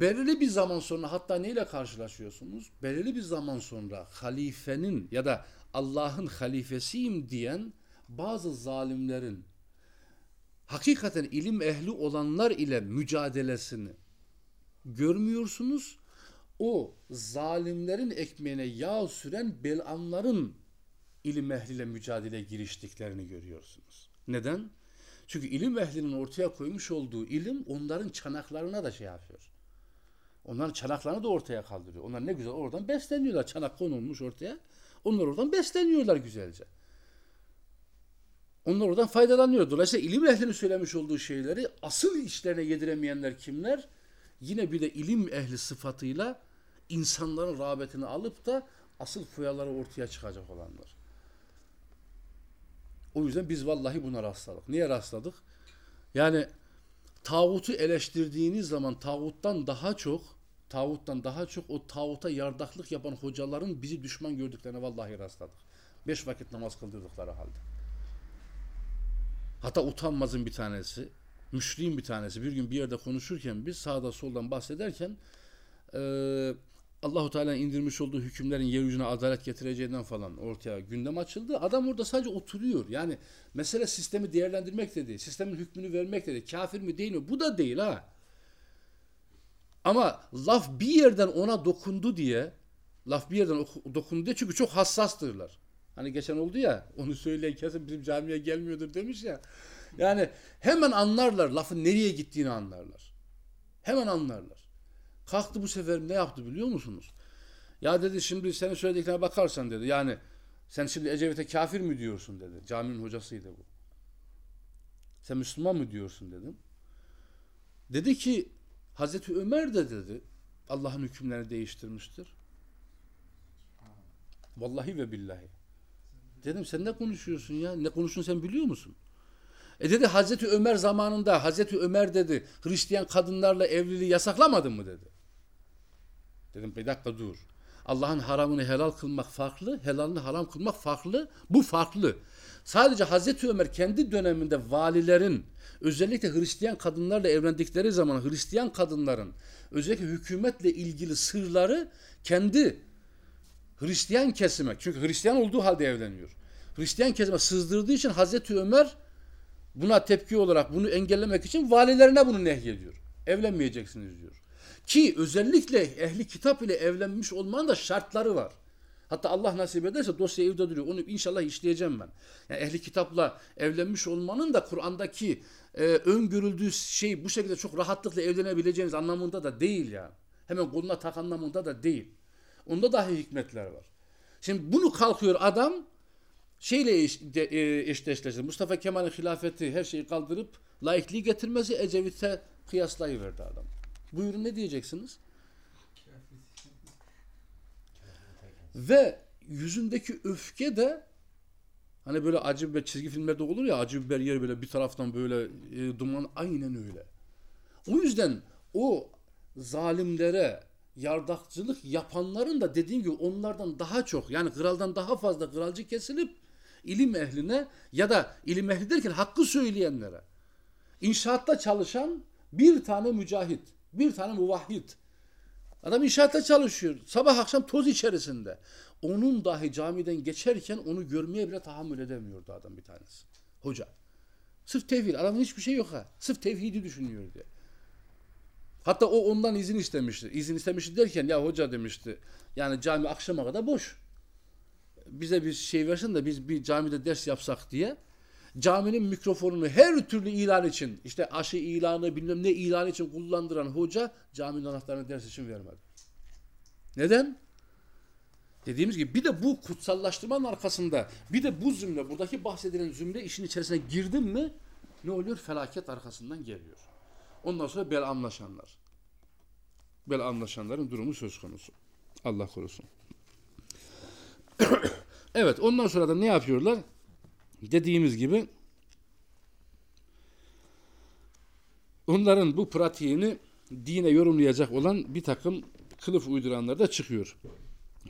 belirli bir zaman sonra hatta neyle karşılaşıyorsunuz? Belirli bir zaman sonra halifenin ya da Allah'ın halifesiyim diyen bazı zalimlerin hakikaten ilim ehli olanlar ile mücadelesini görmüyorsunuz. O zalimlerin ekmeğine yağ süren belanların ilim ehliyle mücadele giriştiklerini görüyorsunuz. Neden? Çünkü ilim ehlinin ortaya koymuş olduğu ilim onların çanaklarına da şey yapıyor. Onların çanaklarını da ortaya kaldırıyor. Onlar ne güzel oradan besleniyorlar. Çanak konulmuş ortaya. Onlar oradan besleniyorlar güzelce. Onlar oradan faydalanıyor. Dolayısıyla ilim ehlinin söylemiş olduğu şeyleri asıl işlerine yediremeyenler kimler? Yine bir de ilim ehli sıfatıyla insanların rağbetini alıp da asıl foyaları ortaya çıkacak olanlar. O yüzden biz vallahi buna rastladık. Niye rastladık? Yani tağutu eleştirdiğiniz zaman tağuttan daha çok tağuttan daha çok o tağuta yardaklık yapan hocaların bizi düşman gördüklerine vallahi rastladık. Beş vakit namaz kıldırdıkları halde. Hatta utanmazın bir tanesi, müşriğin bir tanesi bir gün bir yerde konuşurken biz sağda soldan bahsederken eee Allahu Teala indirmiş olduğu hükümlerin yeryüzüne adalet getireceğinden falan ortaya gündem açıldı. Adam orada sadece oturuyor. Yani mesele sistemi değerlendirmek dedi. Sistemin hükmünü vermek dedi. Kafir mi değil mi? Bu da değil ha. Ama laf bir yerden ona dokundu diye laf bir yerden dokundu diye çünkü çok hassastırlar. Hani geçen oldu ya onu söyleyen kesin bizim camiye gelmiyordur demiş ya. Yani hemen anlarlar lafın nereye gittiğini anlarlar. Hemen anlarlar. Kalktı bu sefer ne yaptı biliyor musunuz? Ya dedi şimdi senin söylediklerine bakarsan dedi. Yani sen şimdi Ecevit'e kafir mi diyorsun dedi. Caminin hocasıydı bu. Sen Müslüman mı diyorsun dedim. Dedi ki Hazreti Ömer de dedi Allah'ın hükümlerini değiştirmiştir. Vallahi ve billahi. Dedim sen ne konuşuyorsun ya? Ne konuşuyorsun sen biliyor musun? E dedi Hazreti Ömer zamanında Hazreti Ömer dedi Hristiyan kadınlarla evliliği yasaklamadı mı dedi. Dedim bir dakika dur. Allah'ın haramını helal kılmak farklı, helalini haram kılmak farklı. Bu farklı. Sadece Hazreti Ömer kendi döneminde valilerin özellikle Hristiyan kadınlarla evlendikleri zaman Hristiyan kadınların özellikle hükümetle ilgili sırları kendi Hristiyan kesime çünkü Hristiyan olduğu halde evleniyor. Hristiyan kesime sızdırdığı için Hazreti Ömer buna tepki olarak bunu engellemek için valilerine bunu nehyediyor. Evlenmeyeceksiniz diyor. Ki özellikle ehli kitap ile evlenmiş olmanın da şartları var. Hatta Allah nasip ederse dosya evde duruyor. Onu inşallah işleyeceğim ben. Yani ehli kitapla evlenmiş olmanın da Kur'an'daki e, öngörüldüğü şey bu şekilde çok rahatlıkla evlenebileceğiniz anlamında da değil yani. Hemen koluna tak anlamında da değil. Onda dahi hikmetler var. Şimdi bunu kalkıyor adam şeyle eş, e. Mustafa Kemal'in hilafeti her şeyi kaldırıp laikliği getirmesi Ecevit'e kıyaslayıverdi adam. Buyurun ne diyeceksiniz? Ve yüzündeki öfke de hani böyle acı biber çizgi filmlerde olur ya acı biber yer böyle bir taraftan böyle e, duman aynen öyle. O yüzden o zalimlere yardakçılık yapanların da dediğim gibi onlardan daha çok yani kraldan daha fazla kralcı kesilip ilim ehline ya da ilim ehli derken hakkı söyleyenlere inşaatta çalışan bir tane mücahit, bir tane muvahhid Adam inşaatta çalışıyor. Sabah akşam toz içerisinde. Onun dahi camiden geçerken onu görmeye bile tahammül edemiyordu adam bir tanesi. Hoca. Sırf tevhid. Adamın hiçbir şey yok ha. Sırf tevhidi düşünüyor. Hatta o ondan izin istemişti. İzin istemişti derken ya hoca demişti. Yani cami akşama kadar boş. Bize bir şey versin de biz bir camide ders yapsak diye. Caminin mikrofonunu her türlü ilan için işte aşı ilanı bilmem ne ilan için kullandıran hoca caminin anahtarını ders için vermedi. Neden? Dediğimiz gibi bir de bu kutsallaştırmanın arkasında bir de bu zümre buradaki bahsedilen zümre işin içerisine girdin mi ne oluyor? Felaket arkasından geliyor. Ondan sonra bel anlaşanlar. Bel anlaşanların durumu söz konusu. Allah korusun. evet ondan sonra da ne yapıyorlar? Dediğimiz gibi onların bu pratiğini dine yorumlayacak olan bir takım kılıf uyduranlar da çıkıyor.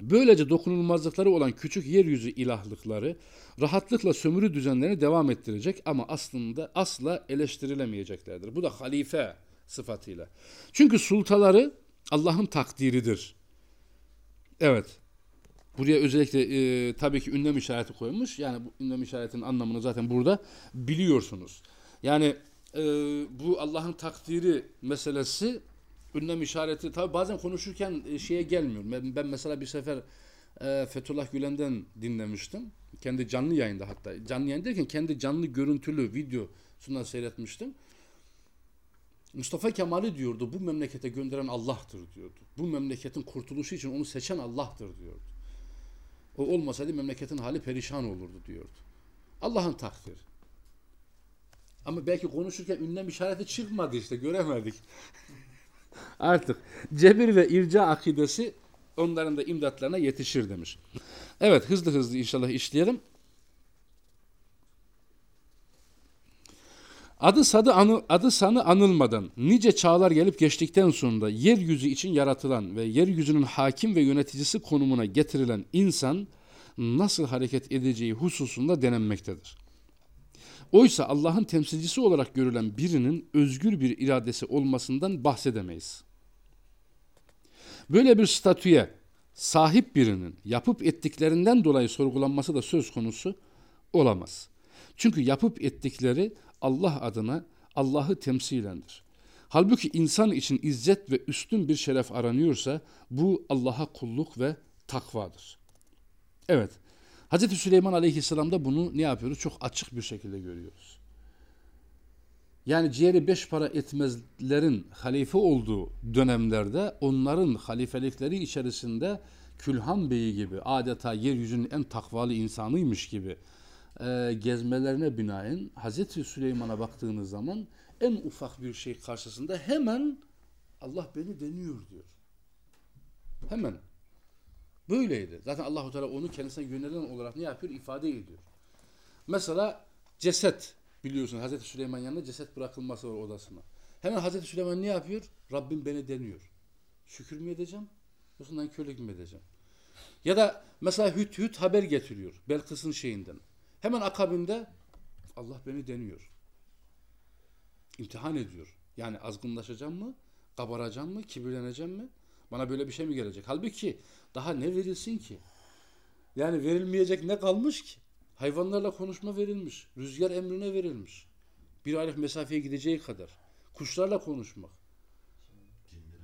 Böylece dokunulmazlıkları olan küçük yeryüzü ilahlıkları rahatlıkla sömürü düzenlerini devam ettirecek ama aslında asla eleştirilemeyeceklerdir. Bu da halife sıfatıyla. Çünkü sultaları Allah'ın takdiridir. Evet. Buraya özellikle e, tabii ki ünlem işareti koymuş. Yani bu ünlem işaretinin anlamını zaten burada biliyorsunuz. Yani e, bu Allah'ın takdiri meselesi ünlem işareti tabii bazen konuşurken e, şeye gelmiyor. Ben, ben mesela bir sefer e, Fethullah Gülen'den dinlemiştim. Kendi canlı yayında hatta. Canlı yayın derken kendi canlı görüntülü videosundan seyretmiştim. Mustafa Kemal'i diyordu bu memlekete gönderen Allah'tır diyordu. Bu memleketin kurtuluşu için onu seçen Allah'tır diyordu. O olmasaydı memleketin hali perişan olurdu diyordu. Allah'ın takdiri. Ama belki konuşurken ünlem işareti çıkmadı işte göremedik. Artık cebir ve irca akidesi onların da imdatlarına yetişir demiş. Evet hızlı hızlı inşallah işleyelim. Adı sadı anı, adı sanı anılmadan nice çağlar gelip geçtikten sonra yeryüzü için yaratılan ve yeryüzünün hakim ve yöneticisi konumuna getirilen insan nasıl hareket edeceği hususunda denenmektedir. Oysa Allah'ın temsilcisi olarak görülen birinin özgür bir iradesi olmasından bahsedemeyiz. Böyle bir statüye sahip birinin yapıp ettiklerinden dolayı sorgulanması da söz konusu olamaz. Çünkü yapıp ettikleri Allah adına Allah'ı temsilendir. Halbuki insan için izzet ve üstün bir şeref aranıyorsa bu Allah'a kulluk ve takvadır. Evet, Hz. Süleyman Aleyhisselam'da bunu ne yapıyoruz? Çok açık bir şekilde görüyoruz. Yani ciğeri beş para etmezlerin halife olduğu dönemlerde onların halifelikleri içerisinde Külhan Bey'i gibi adeta yeryüzünün en takvalı insanıymış gibi e, gezmelerine binaen Hazreti Süleyman'a baktığınız zaman en ufak bir şey karşısında hemen Allah beni deniyor diyor. Hemen. Böyleydi. Zaten Allahu Teala onu kendisine yönelen olarak ne yapıyor? ifade ediyor. Mesela ceset biliyorsun Hazreti Süleyman yanında ceset bırakılması var odasına. Hemen Hazreti Süleyman ne yapıyor? Rabbim beni deniyor. Şükür mü edeceğim? Yoksa körlük mü edeceğim? Ya da mesela Hüt Hüt haber getiriyor Belkıs'ın şeyinden. Hemen akabinde Allah beni deniyor. İmtihan ediyor. Yani azgınlaşacağım mı? Kabaracağım mı? Kibirleneceğim mi? Bana böyle bir şey mi gelecek? Halbuki daha ne verilsin ki? Yani verilmeyecek ne kalmış ki? Hayvanlarla konuşma verilmiş. Rüzgar emrine verilmiş. Bir aylık mesafeye gideceği kadar. Kuşlarla konuşmak.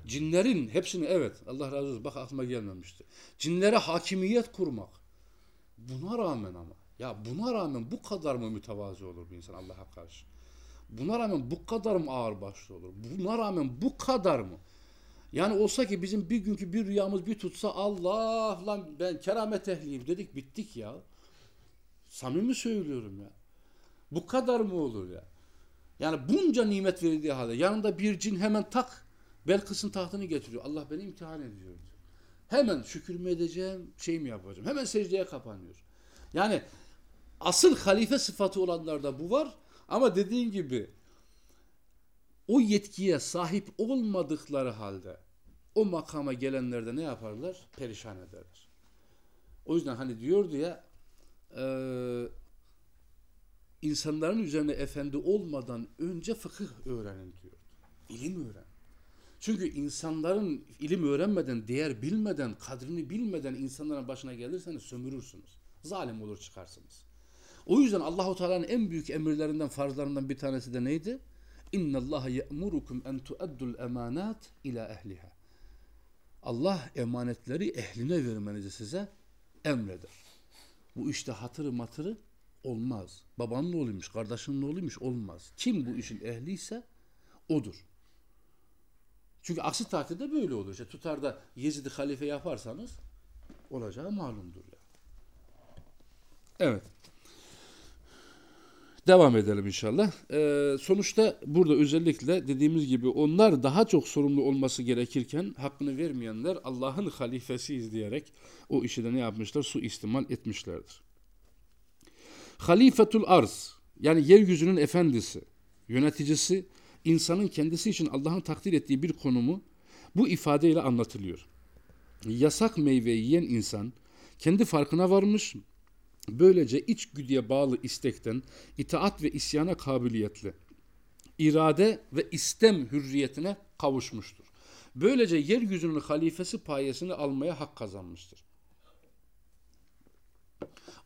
Cinlerin hepsini evet Allah razı olsun bak aklıma gelmemişti. Cinlere hakimiyet kurmak. Buna rağmen ama ya buna rağmen bu kadar mı mütevazi olur bir insan Allah'a karşı? Buna rağmen bu kadar mı ağır başlı olur? Buna rağmen bu kadar mı? Yani olsa ki bizim bir günkü bir rüyamız bir tutsa Allah lan ben keramet ehliyim dedik bittik ya. Samimi söylüyorum ya. Bu kadar mı olur ya? Yani bunca nimet verildiği halde yanında bir cin hemen tak Belkıs'ın tahtını getiriyor. Allah beni imtihan ediyor diyor. Hemen şükür mü edeceğim, şey mi yapacağım? Hemen secdeye kapanıyor. Yani asıl halife sıfatı olanlarda bu var. Ama dediğin gibi o yetkiye sahip olmadıkları halde o makama gelenlerde ne yaparlar? Perişan ederler. O yüzden hani diyordu ya e, insanların üzerine efendi olmadan önce fıkıh öğrenin diyor. İlim öğren. Çünkü insanların ilim öğrenmeden, değer bilmeden, kadrini bilmeden insanların başına gelirseniz sömürürsünüz. Zalim olur çıkarsınız. O yüzden Allahu Teala'nın en büyük emirlerinden, farzlarından bir tanesi de neydi? İnna Allah ye'murukum en tu'addul emanat ila ehliha. Allah emanetleri ehline vermenizi size emreder. Bu işte hatırı matırı olmaz. Babanın oğluymuş, kardeşinin oğluymuş olmaz. Kim bu işin ehliyse odur. Çünkü aksi takdirde böyle olur. İşte tutar da Yezid'i halife yaparsanız olacağı malumdur. Yani. Evet. Devam edelim inşallah. Ee, sonuçta burada özellikle dediğimiz gibi onlar daha çok sorumlu olması gerekirken hakkını vermeyenler Allah'ın halifesiyiz diyerek o işi de ne yapmışlar? Su istimal etmişlerdir. Halifetul arz yani yeryüzünün efendisi, yöneticisi, insanın kendisi için Allah'ın takdir ettiği bir konumu bu ifadeyle anlatılıyor. Yasak meyve yiyen insan kendi farkına varmış, böylece içgüdüye bağlı istekten itaat ve isyana kabiliyetli, irade ve istem hürriyetine kavuşmuştur. Böylece yeryüzünün halifesi payesini almaya hak kazanmıştır.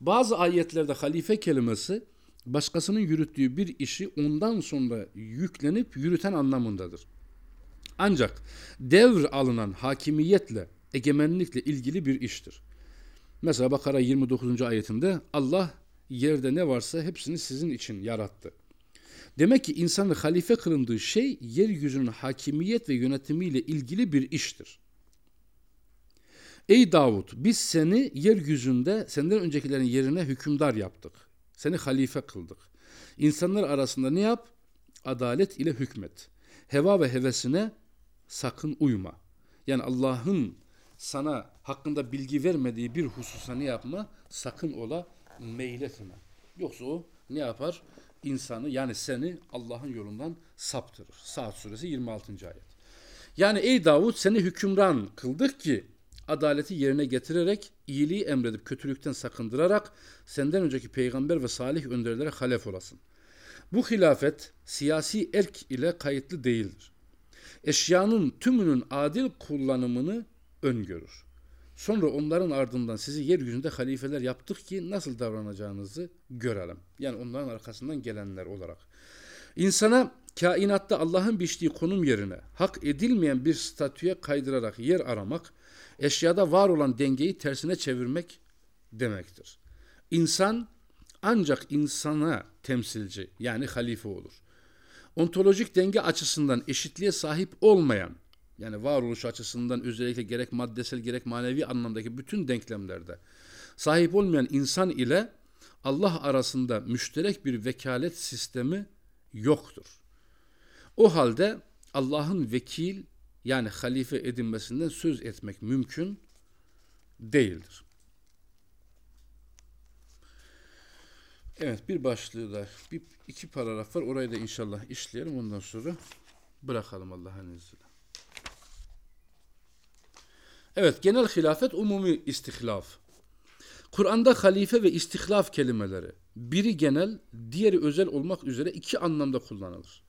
Bazı ayetlerde halife kelimesi başkasının yürüttüğü bir işi ondan sonra yüklenip yürüten anlamındadır. Ancak devr alınan hakimiyetle, egemenlikle ilgili bir iştir. Mesela Bakara 29. ayetinde Allah yerde ne varsa hepsini sizin için yarattı. Demek ki insanın halife kılındığı şey yeryüzünün hakimiyet ve yönetimiyle ilgili bir iştir. Ey Davud biz seni yeryüzünde senden öncekilerin yerine hükümdar yaptık. Seni halife kıldık. İnsanlar arasında ne yap? Adalet ile hükmet. Heva ve hevesine sakın uyma. Yani Allah'ın sana hakkında bilgi vermediği bir hususa ne yapma? Sakın ola meyletme. Yoksa o ne yapar? İnsanı yani seni Allah'ın yolundan saptırır. Saat suresi 26. ayet. Yani ey Davud seni hükümran kıldık ki adaleti yerine getirerek, iyiliği emredip kötülükten sakındırarak senden önceki peygamber ve salih önderlere halef olasın. Bu hilafet siyasi erk ile kayıtlı değildir. Eşyanın tümünün adil kullanımını öngörür. Sonra onların ardından sizi yeryüzünde halifeler yaptık ki nasıl davranacağınızı görelim. Yani onların arkasından gelenler olarak. İnsana kainatta Allah'ın biçtiği konum yerine hak edilmeyen bir statüye kaydırarak yer aramak, eşyada var olan dengeyi tersine çevirmek demektir. İnsan ancak insana temsilci yani halife olur. Ontolojik denge açısından eşitliğe sahip olmayan yani varoluş açısından özellikle gerek maddesel gerek manevi anlamdaki bütün denklemlerde sahip olmayan insan ile Allah arasında müşterek bir vekalet sistemi yoktur. O halde Allah'ın vekil yani halife edinmesinden söz etmek mümkün değildir. Evet bir başlığı da bir iki paragraf var orayı da inşallah işleyelim ondan sonra bırakalım Allah'ın izniyle. Evet genel hilafet umumi istihlaf. Kur'an'da halife ve istihlaf kelimeleri biri genel, diğeri özel olmak üzere iki anlamda kullanılır.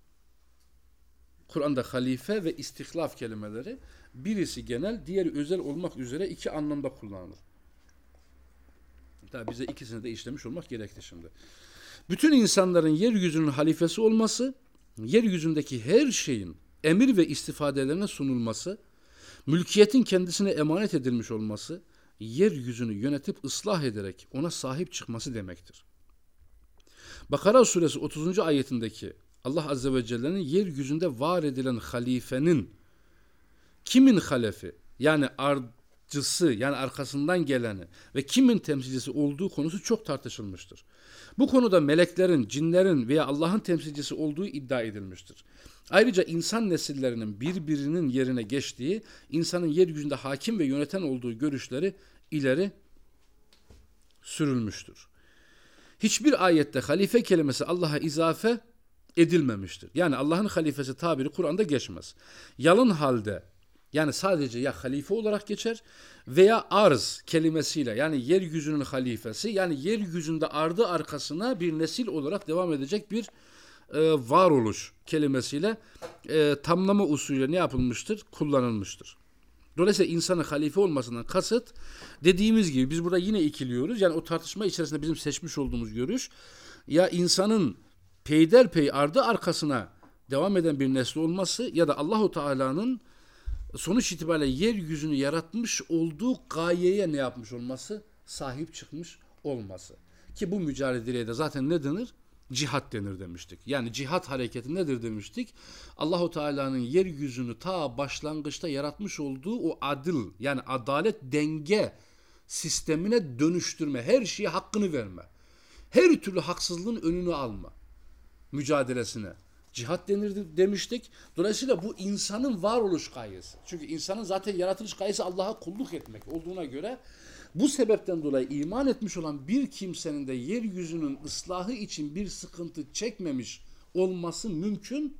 Kur'an'da halife ve istihlaf kelimeleri birisi genel, diğeri özel olmak üzere iki anlamda kullanılır. Tabi bize ikisini de işlemiş olmak gerekti şimdi. Bütün insanların yeryüzünün halifesi olması, yeryüzündeki her şeyin emir ve istifadelerine sunulması, mülkiyetin kendisine emanet edilmiş olması, yeryüzünü yönetip ıslah ederek ona sahip çıkması demektir. Bakara suresi 30. ayetindeki Allah Azze ve Celle'nin yeryüzünde var edilen halifenin kimin halefi yani arcısı yani arkasından geleni ve kimin temsilcisi olduğu konusu çok tartışılmıştır. Bu konuda meleklerin, cinlerin veya Allah'ın temsilcisi olduğu iddia edilmiştir. Ayrıca insan nesillerinin birbirinin yerine geçtiği, insanın yeryüzünde hakim ve yöneten olduğu görüşleri ileri sürülmüştür. Hiçbir ayette halife kelimesi Allah'a izafe edilmemiştir. Yani Allah'ın halifesi tabiri Kur'an'da geçmez. Yalın halde yani sadece ya halife olarak geçer veya arz kelimesiyle yani yeryüzünün halifesi yani yeryüzünde ardı arkasına bir nesil olarak devam edecek bir e, varoluş kelimesiyle e, tamlama usulüyle ne yapılmıştır? Kullanılmıştır. Dolayısıyla insanın halife olmasından kasıt dediğimiz gibi biz burada yine ikiliyoruz. Yani o tartışma içerisinde bizim seçmiş olduğumuz görüş ya insanın peyderpey ardı arkasına devam eden bir nesli olması ya da Allahu Teala'nın sonuç itibariyle yeryüzünü yaratmış olduğu gayeye ne yapmış olması? Sahip çıkmış olması. Ki bu mücadeleye de zaten ne denir? Cihat denir demiştik. Yani cihat hareketi nedir demiştik? Allahu Teala'nın yeryüzünü ta başlangıçta yaratmış olduğu o adil yani adalet denge sistemine dönüştürme, her şeye hakkını verme. Her türlü haksızlığın önünü alma mücadelesine cihat denir demiştik. Dolayısıyla bu insanın varoluş gayesi. Çünkü insanın zaten yaratılış gayesi Allah'a kulluk etmek olduğuna göre bu sebepten dolayı iman etmiş olan bir kimsenin de yeryüzünün ıslahı için bir sıkıntı çekmemiş olması mümkün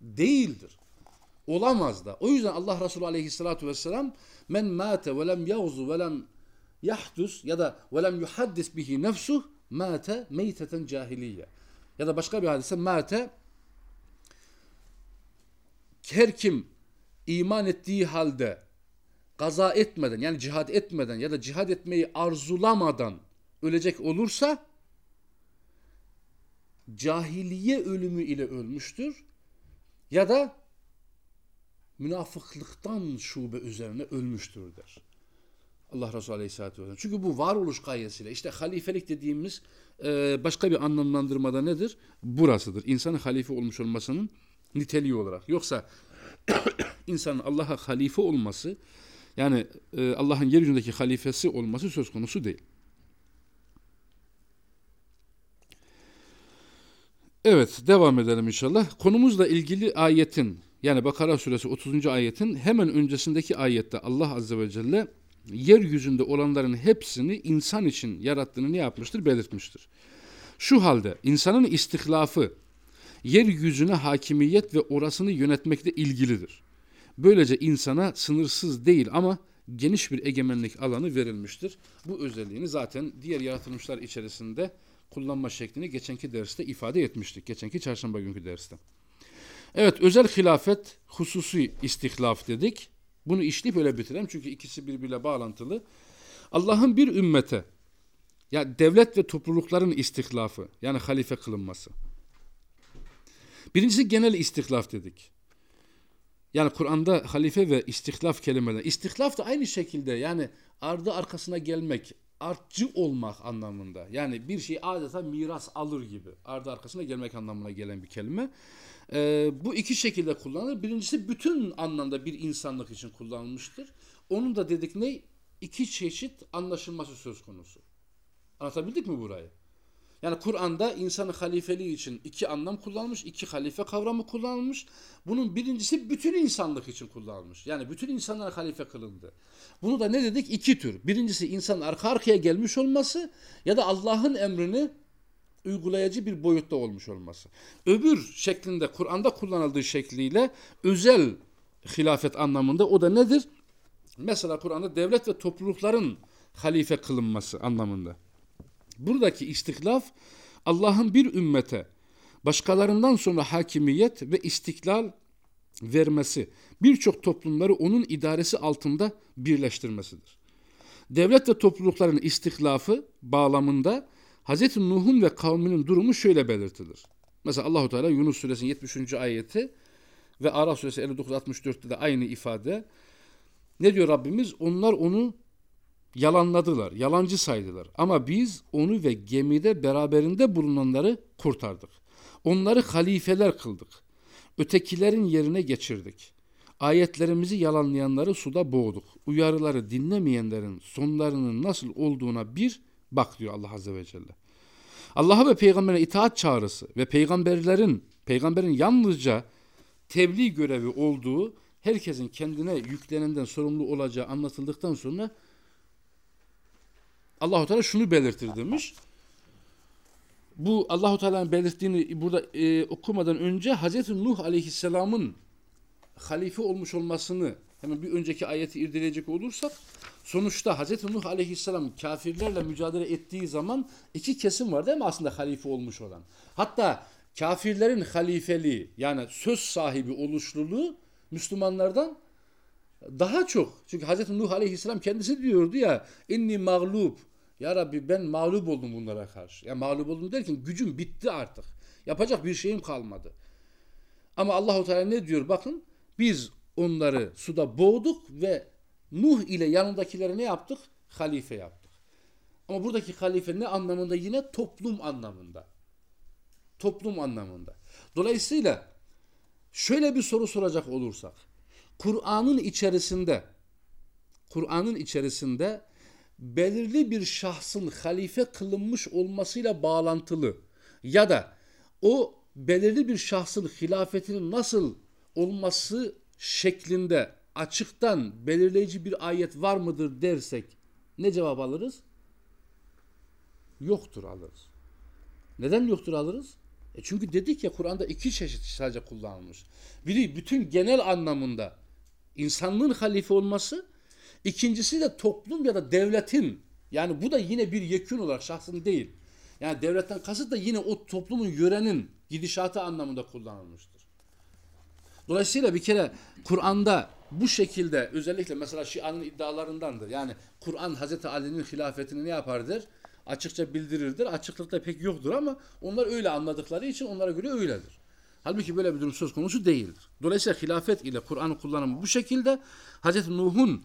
değildir. Olamaz da. O yüzden Allah Resulü aleyhissalatu vesselam men mate ve lem yavzu ve lem yahdus ya da ve lem yuhaddis bihi nefsuh mate meyteten cahiliye. Ya da başka bir hadise mate her kim iman ettiği halde kaza etmeden yani cihad etmeden ya da cihad etmeyi arzulamadan ölecek olursa cahiliye ölümü ile ölmüştür ya da münafıklıktan şube üzerine ölmüştür der. Allah Resulü Aleyhisselatü Vesselam. Çünkü bu varoluş gayesiyle işte halifelik dediğimiz e, başka bir anlamlandırmada nedir? Burasıdır. İnsanın halife olmuş olmasının niteliği olarak. Yoksa insanın Allah'a halife olması yani e, Allah'ın yeryüzündeki halifesi olması söz konusu değil. Evet devam edelim inşallah. Konumuzla ilgili ayetin yani Bakara suresi 30. ayetin hemen öncesindeki ayette Allah azze ve celle yeryüzünde olanların hepsini insan için yarattığını ne yapmıştır? Belirtmiştir. Şu halde insanın istihlafı yeryüzüne hakimiyet ve orasını yönetmekle ilgilidir. Böylece insana sınırsız değil ama geniş bir egemenlik alanı verilmiştir. Bu özelliğini zaten diğer yaratılmışlar içerisinde kullanma şeklini geçenki derste ifade etmiştik. Geçenki çarşamba günkü derste. Evet özel hilafet hususi istihlaf dedik. Bunu işleyip öyle bitirelim çünkü ikisi birbiriyle bağlantılı. Allah'ın bir ümmete ya devlet ve toplulukların istihlafı yani halife kılınması. Birincisi genel istihlaf dedik. Yani Kur'an'da halife ve istihlaf kelimeler. İstihlaf da aynı şekilde yani ardı arkasına gelmek, artçı olmak anlamında. Yani bir şey adeta miras alır gibi. Ardı arkasına gelmek anlamına gelen bir kelime. Ee, bu iki şekilde kullanılır. Birincisi bütün anlamda bir insanlık için kullanılmıştır. Onun da dedik ne? İki çeşit anlaşılması söz konusu. Anlatabildik mi burayı? Yani Kur'an'da insanın halifeliği için iki anlam kullanılmış, iki halife kavramı kullanılmış. Bunun birincisi bütün insanlık için kullanılmış. Yani bütün insanlar halife kılındı. Bunu da ne dedik? İki tür. Birincisi insanın arka arkaya gelmiş olması ya da Allah'ın emrini uygulayıcı bir boyutta olmuş olması. Öbür şeklinde Kur'an'da kullanıldığı şekliyle özel hilafet anlamında o da nedir? Mesela Kur'an'da devlet ve toplulukların halife kılınması anlamında. Buradaki istiklaf Allah'ın bir ümmete başkalarından sonra hakimiyet ve istiklal vermesi, birçok toplumları onun idaresi altında birleştirmesidir. Devlet ve toplulukların istiklafı bağlamında Hz. Nuh'un ve kavminin durumu şöyle belirtilir. Mesela Allahu Teala Yunus suresinin 73. ayeti ve Araf suresi 59-64'te de aynı ifade. Ne diyor Rabbimiz? Onlar onu yalanladılar, yalancı saydılar. Ama biz onu ve gemide beraberinde bulunanları kurtardık. Onları halifeler kıldık. Ötekilerin yerine geçirdik. Ayetlerimizi yalanlayanları suda boğduk. Uyarıları dinlemeyenlerin sonlarının nasıl olduğuna bir bak diyor Allah Azze ve Celle. Allah'a ve peygambere itaat çağrısı ve peygamberlerin, peygamberin yalnızca tebliğ görevi olduğu herkesin kendine yüklenenden sorumlu olacağı anlatıldıktan sonra Allahu Teala şunu belirtir demiş. Bu Allahu Teala'nın belirttiğini burada e, okumadan önce Hazreti Nuh Aleyhisselam'ın halife olmuş olmasını hemen bir önceki ayeti irdeleyecek olursak sonuçta Hazreti Nuh Aleyhisselam kafirlerle mücadele ettiği zaman iki kesim var değil mi aslında halife olmuş olan. Hatta kafirlerin halifeliği yani söz sahibi oluşluluğu Müslümanlardan daha çok. Çünkü Hazreti Nuh Aleyhisselam kendisi diyordu ya inni mağlup. Ya Rabbi ben mağlup oldum bunlara karşı. Ya mağlup oldum derken gücüm bitti artık. Yapacak bir şeyim kalmadı. Ama Allahu Teala ne diyor? Bakın biz onları suda boğduk ve Nuh ile yanındakileri ne yaptık? Halife yaptık. Ama buradaki halife ne anlamında? Yine toplum anlamında. Toplum anlamında. Dolayısıyla şöyle bir soru soracak olursak Kur'an'ın içerisinde Kur'an'ın içerisinde belirli bir şahsın halife kılınmış olmasıyla bağlantılı ya da o belirli bir şahsın hilafetinin nasıl olması şeklinde açıktan belirleyici bir ayet var mıdır dersek ne cevap alırız? Yoktur alırız. Neden yoktur alırız? E çünkü dedik ya Kur'an'da iki çeşit sadece kullanılmış. Biri bütün genel anlamında insanlığın halife olması, ikincisi de toplum ya da devletin yani bu da yine bir yekün olarak şahsın değil. Yani devletten kasıt da yine o toplumun yörenin gidişatı anlamında kullanılmıştır. Dolayısıyla bir kere Kur'an'da bu şekilde özellikle mesela Şia'nın iddialarındandır. Yani Kur'an Hazreti Ali'nin hilafetini ne yapardır? Açıkça bildirirdir. Açıklıkta pek yoktur ama onlar öyle anladıkları için onlara göre öyledir. Halbuki böyle bir durum söz konusu değildir. Dolayısıyla hilafet ile Kur'an'ın kullanımı bu şekilde Hazreti Nuh'un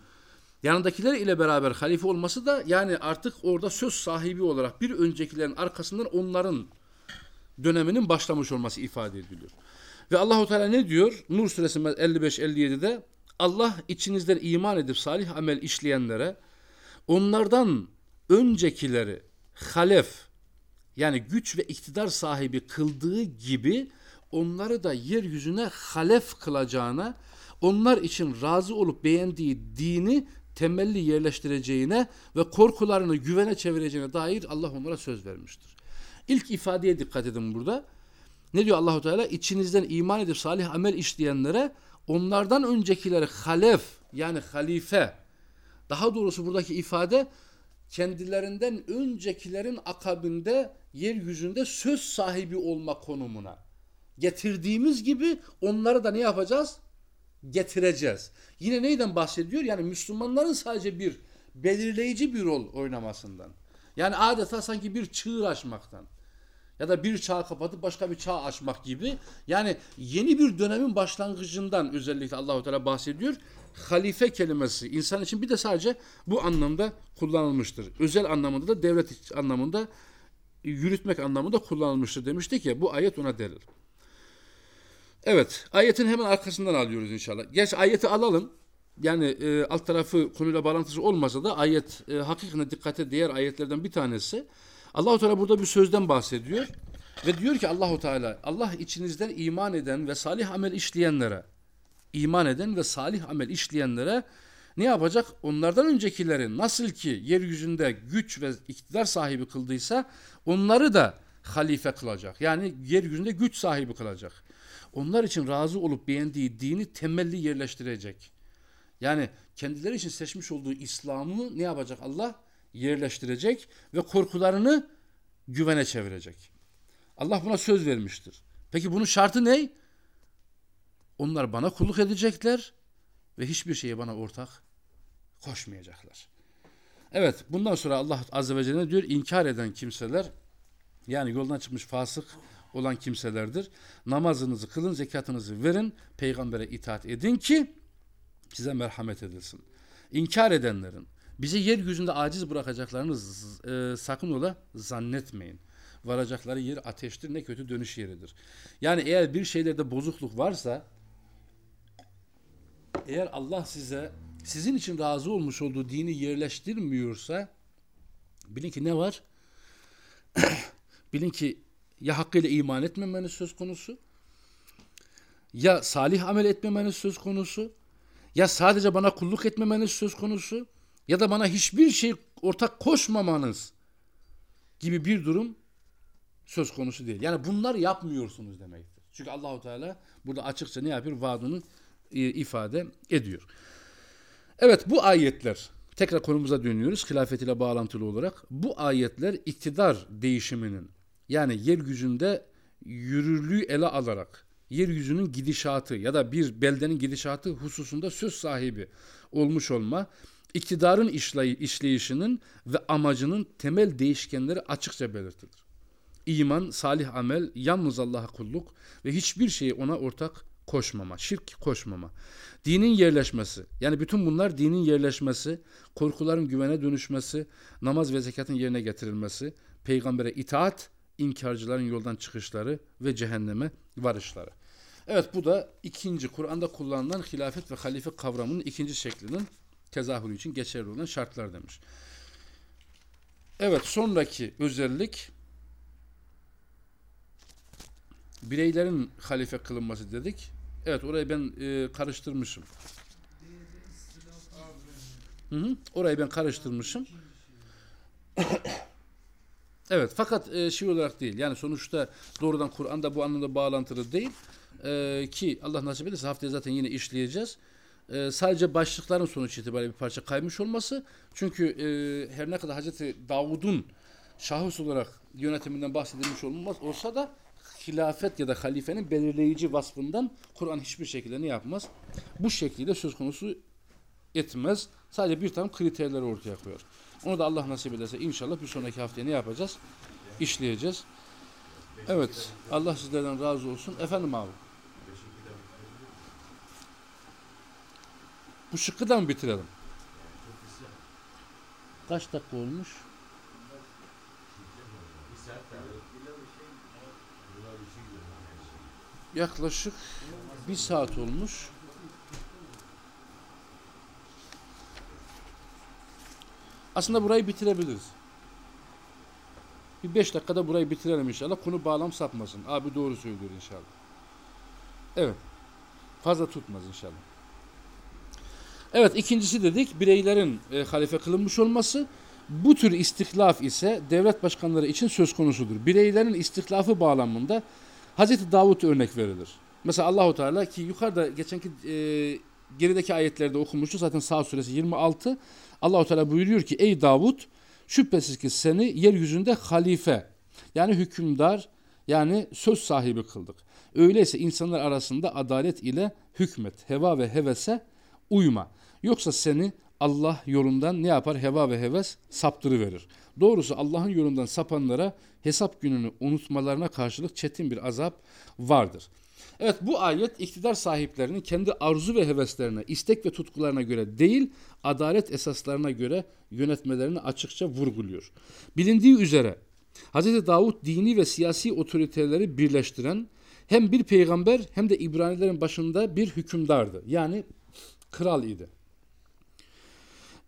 yanındakiler ile beraber halife olması da yani artık orada söz sahibi olarak bir öncekilerin arkasından onların döneminin başlamış olması ifade ediliyor. Ve Allahu Teala ne diyor? Nur suresi 55-57'de Allah içinizden iman edip salih amel işleyenlere onlardan öncekileri halef yani güç ve iktidar sahibi kıldığı gibi onları da yeryüzüne halef kılacağına, onlar için razı olup beğendiği dini temelli yerleştireceğine ve korkularını güvene çevireceğine dair Allah onlara söz vermiştir. İlk ifadeye dikkat edin burada. Ne diyor Allahu Teala? İçinizden iman edip salih amel işleyenlere onlardan öncekileri halef yani halife daha doğrusu buradaki ifade kendilerinden öncekilerin akabinde yeryüzünde söz sahibi olma konumuna getirdiğimiz gibi onları da ne yapacağız? Getireceğiz. Yine neyden bahsediyor? Yani Müslümanların sadece bir belirleyici bir rol oynamasından. Yani adeta sanki bir çığır açmaktan ya da bir çağ kapatıp başka bir çağ açmak gibi. Yani yeni bir dönemin başlangıcından özellikle Allahu Teala bahsediyor. Halife kelimesi insan için bir de sadece bu anlamda kullanılmıştır. Özel anlamında da devlet anlamında yürütmek anlamında kullanılmıştır demiştik ya bu ayet ona delil. Evet ayetin hemen arkasından alıyoruz inşallah. Geç ayeti alalım. Yani e, alt tarafı konuyla bağlantısı olmasa da ayet e, hakikaten dikkate değer ayetlerden bir tanesi. Allahu Teala burada bir sözden bahsediyor ve diyor ki Allahu Teala Allah içinizden iman eden ve salih amel işleyenlere iman eden ve salih amel işleyenlere ne yapacak? Onlardan öncekilerin nasıl ki yeryüzünde güç ve iktidar sahibi kıldıysa onları da halife kılacak. Yani yeryüzünde güç sahibi kılacak. Onlar için razı olup beğendiği dini temelli yerleştirecek. Yani kendileri için seçmiş olduğu İslam'ı ne yapacak Allah? Yerleştirecek ve korkularını güvene çevirecek. Allah buna söz vermiştir. Peki bunun şartı ne? Onlar bana kulluk edecekler ve hiçbir şeye bana ortak koşmayacaklar. Evet bundan sonra Allah Azze ve Celle diyor inkar eden kimseler yani yoldan çıkmış fasık olan kimselerdir. Namazınızı kılın, zekatınızı verin, peygambere itaat edin ki size merhamet edilsin. İnkar edenlerin bizi yeryüzünde aciz bırakacaklarını e, sakın ola zannetmeyin. Varacakları yer ateştir ne kötü dönüş yeridir. Yani eğer bir şeylerde bozukluk varsa eğer Allah size sizin için razı olmuş olduğu dini yerleştirmiyorsa bilin ki ne var? bilin ki ya hakkıyla iman etmemeniz söz konusu ya salih amel etmemeniz söz konusu ya sadece bana kulluk etmemeniz söz konusu ya da bana hiçbir şey ortak koşmamanız gibi bir durum söz konusu değil. Yani bunlar yapmıyorsunuz demektir. Çünkü Allahu Teala burada açıkça ne yapıyor? Vaadını e, ifade ediyor. Evet bu ayetler tekrar konumuza dönüyoruz hilafet ile bağlantılı olarak. Bu ayetler iktidar değişiminin yani yeryüzünde yürürlüğü ele alarak yeryüzünün gidişatı ya da bir beldenin gidişatı hususunda söz sahibi olmuş olma, iktidarın işleyişinin ve amacının temel değişkenleri açıkça belirtilir. İman, salih amel, yalnız Allah'a kulluk ve hiçbir şeyi ona ortak koşmama, şirk koşmama. Dinin yerleşmesi, yani bütün bunlar dinin yerleşmesi, korkuların güvene dönüşmesi, namaz ve zekatın yerine getirilmesi, peygambere itaat, inkarcıların yoldan çıkışları ve cehenneme varışları. Evet bu da ikinci Kur'an'da kullanılan hilafet ve halife kavramının ikinci şeklinin tezahürü için geçerli olan şartlar demiş. Evet sonraki özellik bireylerin halife kılınması dedik. Evet orayı ben e, karıştırmışım. Hı hı, orayı ben karıştırmışım. evet fakat e, şey olarak değil. Yani sonuçta doğrudan Kur'an'da bu anlamda bağlantılı değil. E, ki Allah nasip ederse haftaya zaten yine işleyeceğiz. E, sadece başlıkların sonuç itibariyle bir parça kaymış olması. Çünkü e, her ne kadar Hazreti Davud'un şahıs olarak yönetiminden bahsedilmiş olmaz olsa da hilafet ya da halifenin belirleyici vasfından Kur'an hiçbir şekilde ne yapmaz? Bu şekilde söz konusu etmez. Sadece bir takım kriterleri ortaya koyar. Onu da Allah nasip ederse inşallah bir sonraki haftaya ne yapacağız? İşleyeceğiz. Evet. Allah sizlerden razı olsun. Efendim abi. Bu şıkkı da mı bitirelim? Kaç dakika olmuş? yaklaşık bir saat olmuş. Aslında burayı bitirebiliriz. Bir beş dakikada burayı bitirelim inşallah. Konu bağlam sapmasın. Abi doğru söylüyor inşallah. Evet. Fazla tutmaz inşallah. Evet ikincisi dedik bireylerin e, halife kılınmış olması. Bu tür istiklaf ise devlet başkanları için söz konusudur. Bireylerin istiklafı bağlamında Hazreti Davut örnek verilir. Mesela Allahu Teala ki yukarıda geçenki e, gerideki ayetlerde okumuştu zaten sağ suresi 26. Allahu Teala buyuruyor ki ey Davut şüphesiz ki seni yeryüzünde halife yani hükümdar yani söz sahibi kıldık. Öyleyse insanlar arasında adalet ile hükmet, heva ve hevese uyma. Yoksa seni Allah yolundan ne yapar? Heva ve heves saptırıverir. Doğrusu Allah'ın yolundan sapanlara hesap gününü unutmalarına karşılık çetin bir azap vardır. Evet bu ayet iktidar sahiplerinin kendi arzu ve heveslerine, istek ve tutkularına göre değil, adalet esaslarına göre yönetmelerini açıkça vurguluyor. Bilindiği üzere Hz. Davud dini ve siyasi otoriteleri birleştiren hem bir peygamber hem de İbranilerin başında bir hükümdardı. Yani kral idi.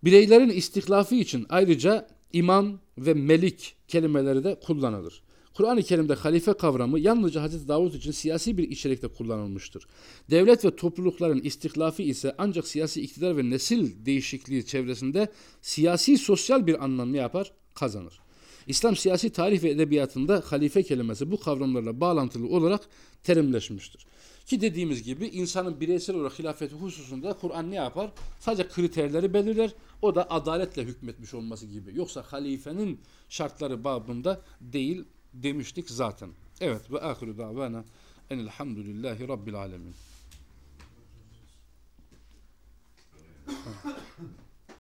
Bireylerin istiklafı için ayrıca imam ve melik kelimeleri de kullanılır. Kur'an-ı Kerim'de halife kavramı yalnızca Hazreti Davut için siyasi bir içerikte kullanılmıştır. Devlet ve toplulukların istiklafı ise ancak siyasi iktidar ve nesil değişikliği çevresinde siyasi sosyal bir anlam yapar? Kazanır. İslam siyasi tarih ve edebiyatında halife kelimesi bu kavramlarla bağlantılı olarak terimleşmiştir. Ki dediğimiz gibi insanın bireysel olarak hilafeti hususunda Kur'an ne yapar? Sadece kriterleri belirler. O da adaletle hükmetmiş olması gibi. Yoksa halifenin şartları babında değil demiştik zaten. Evet ve ahiru davana enelhamdülillahi rabbil alemin.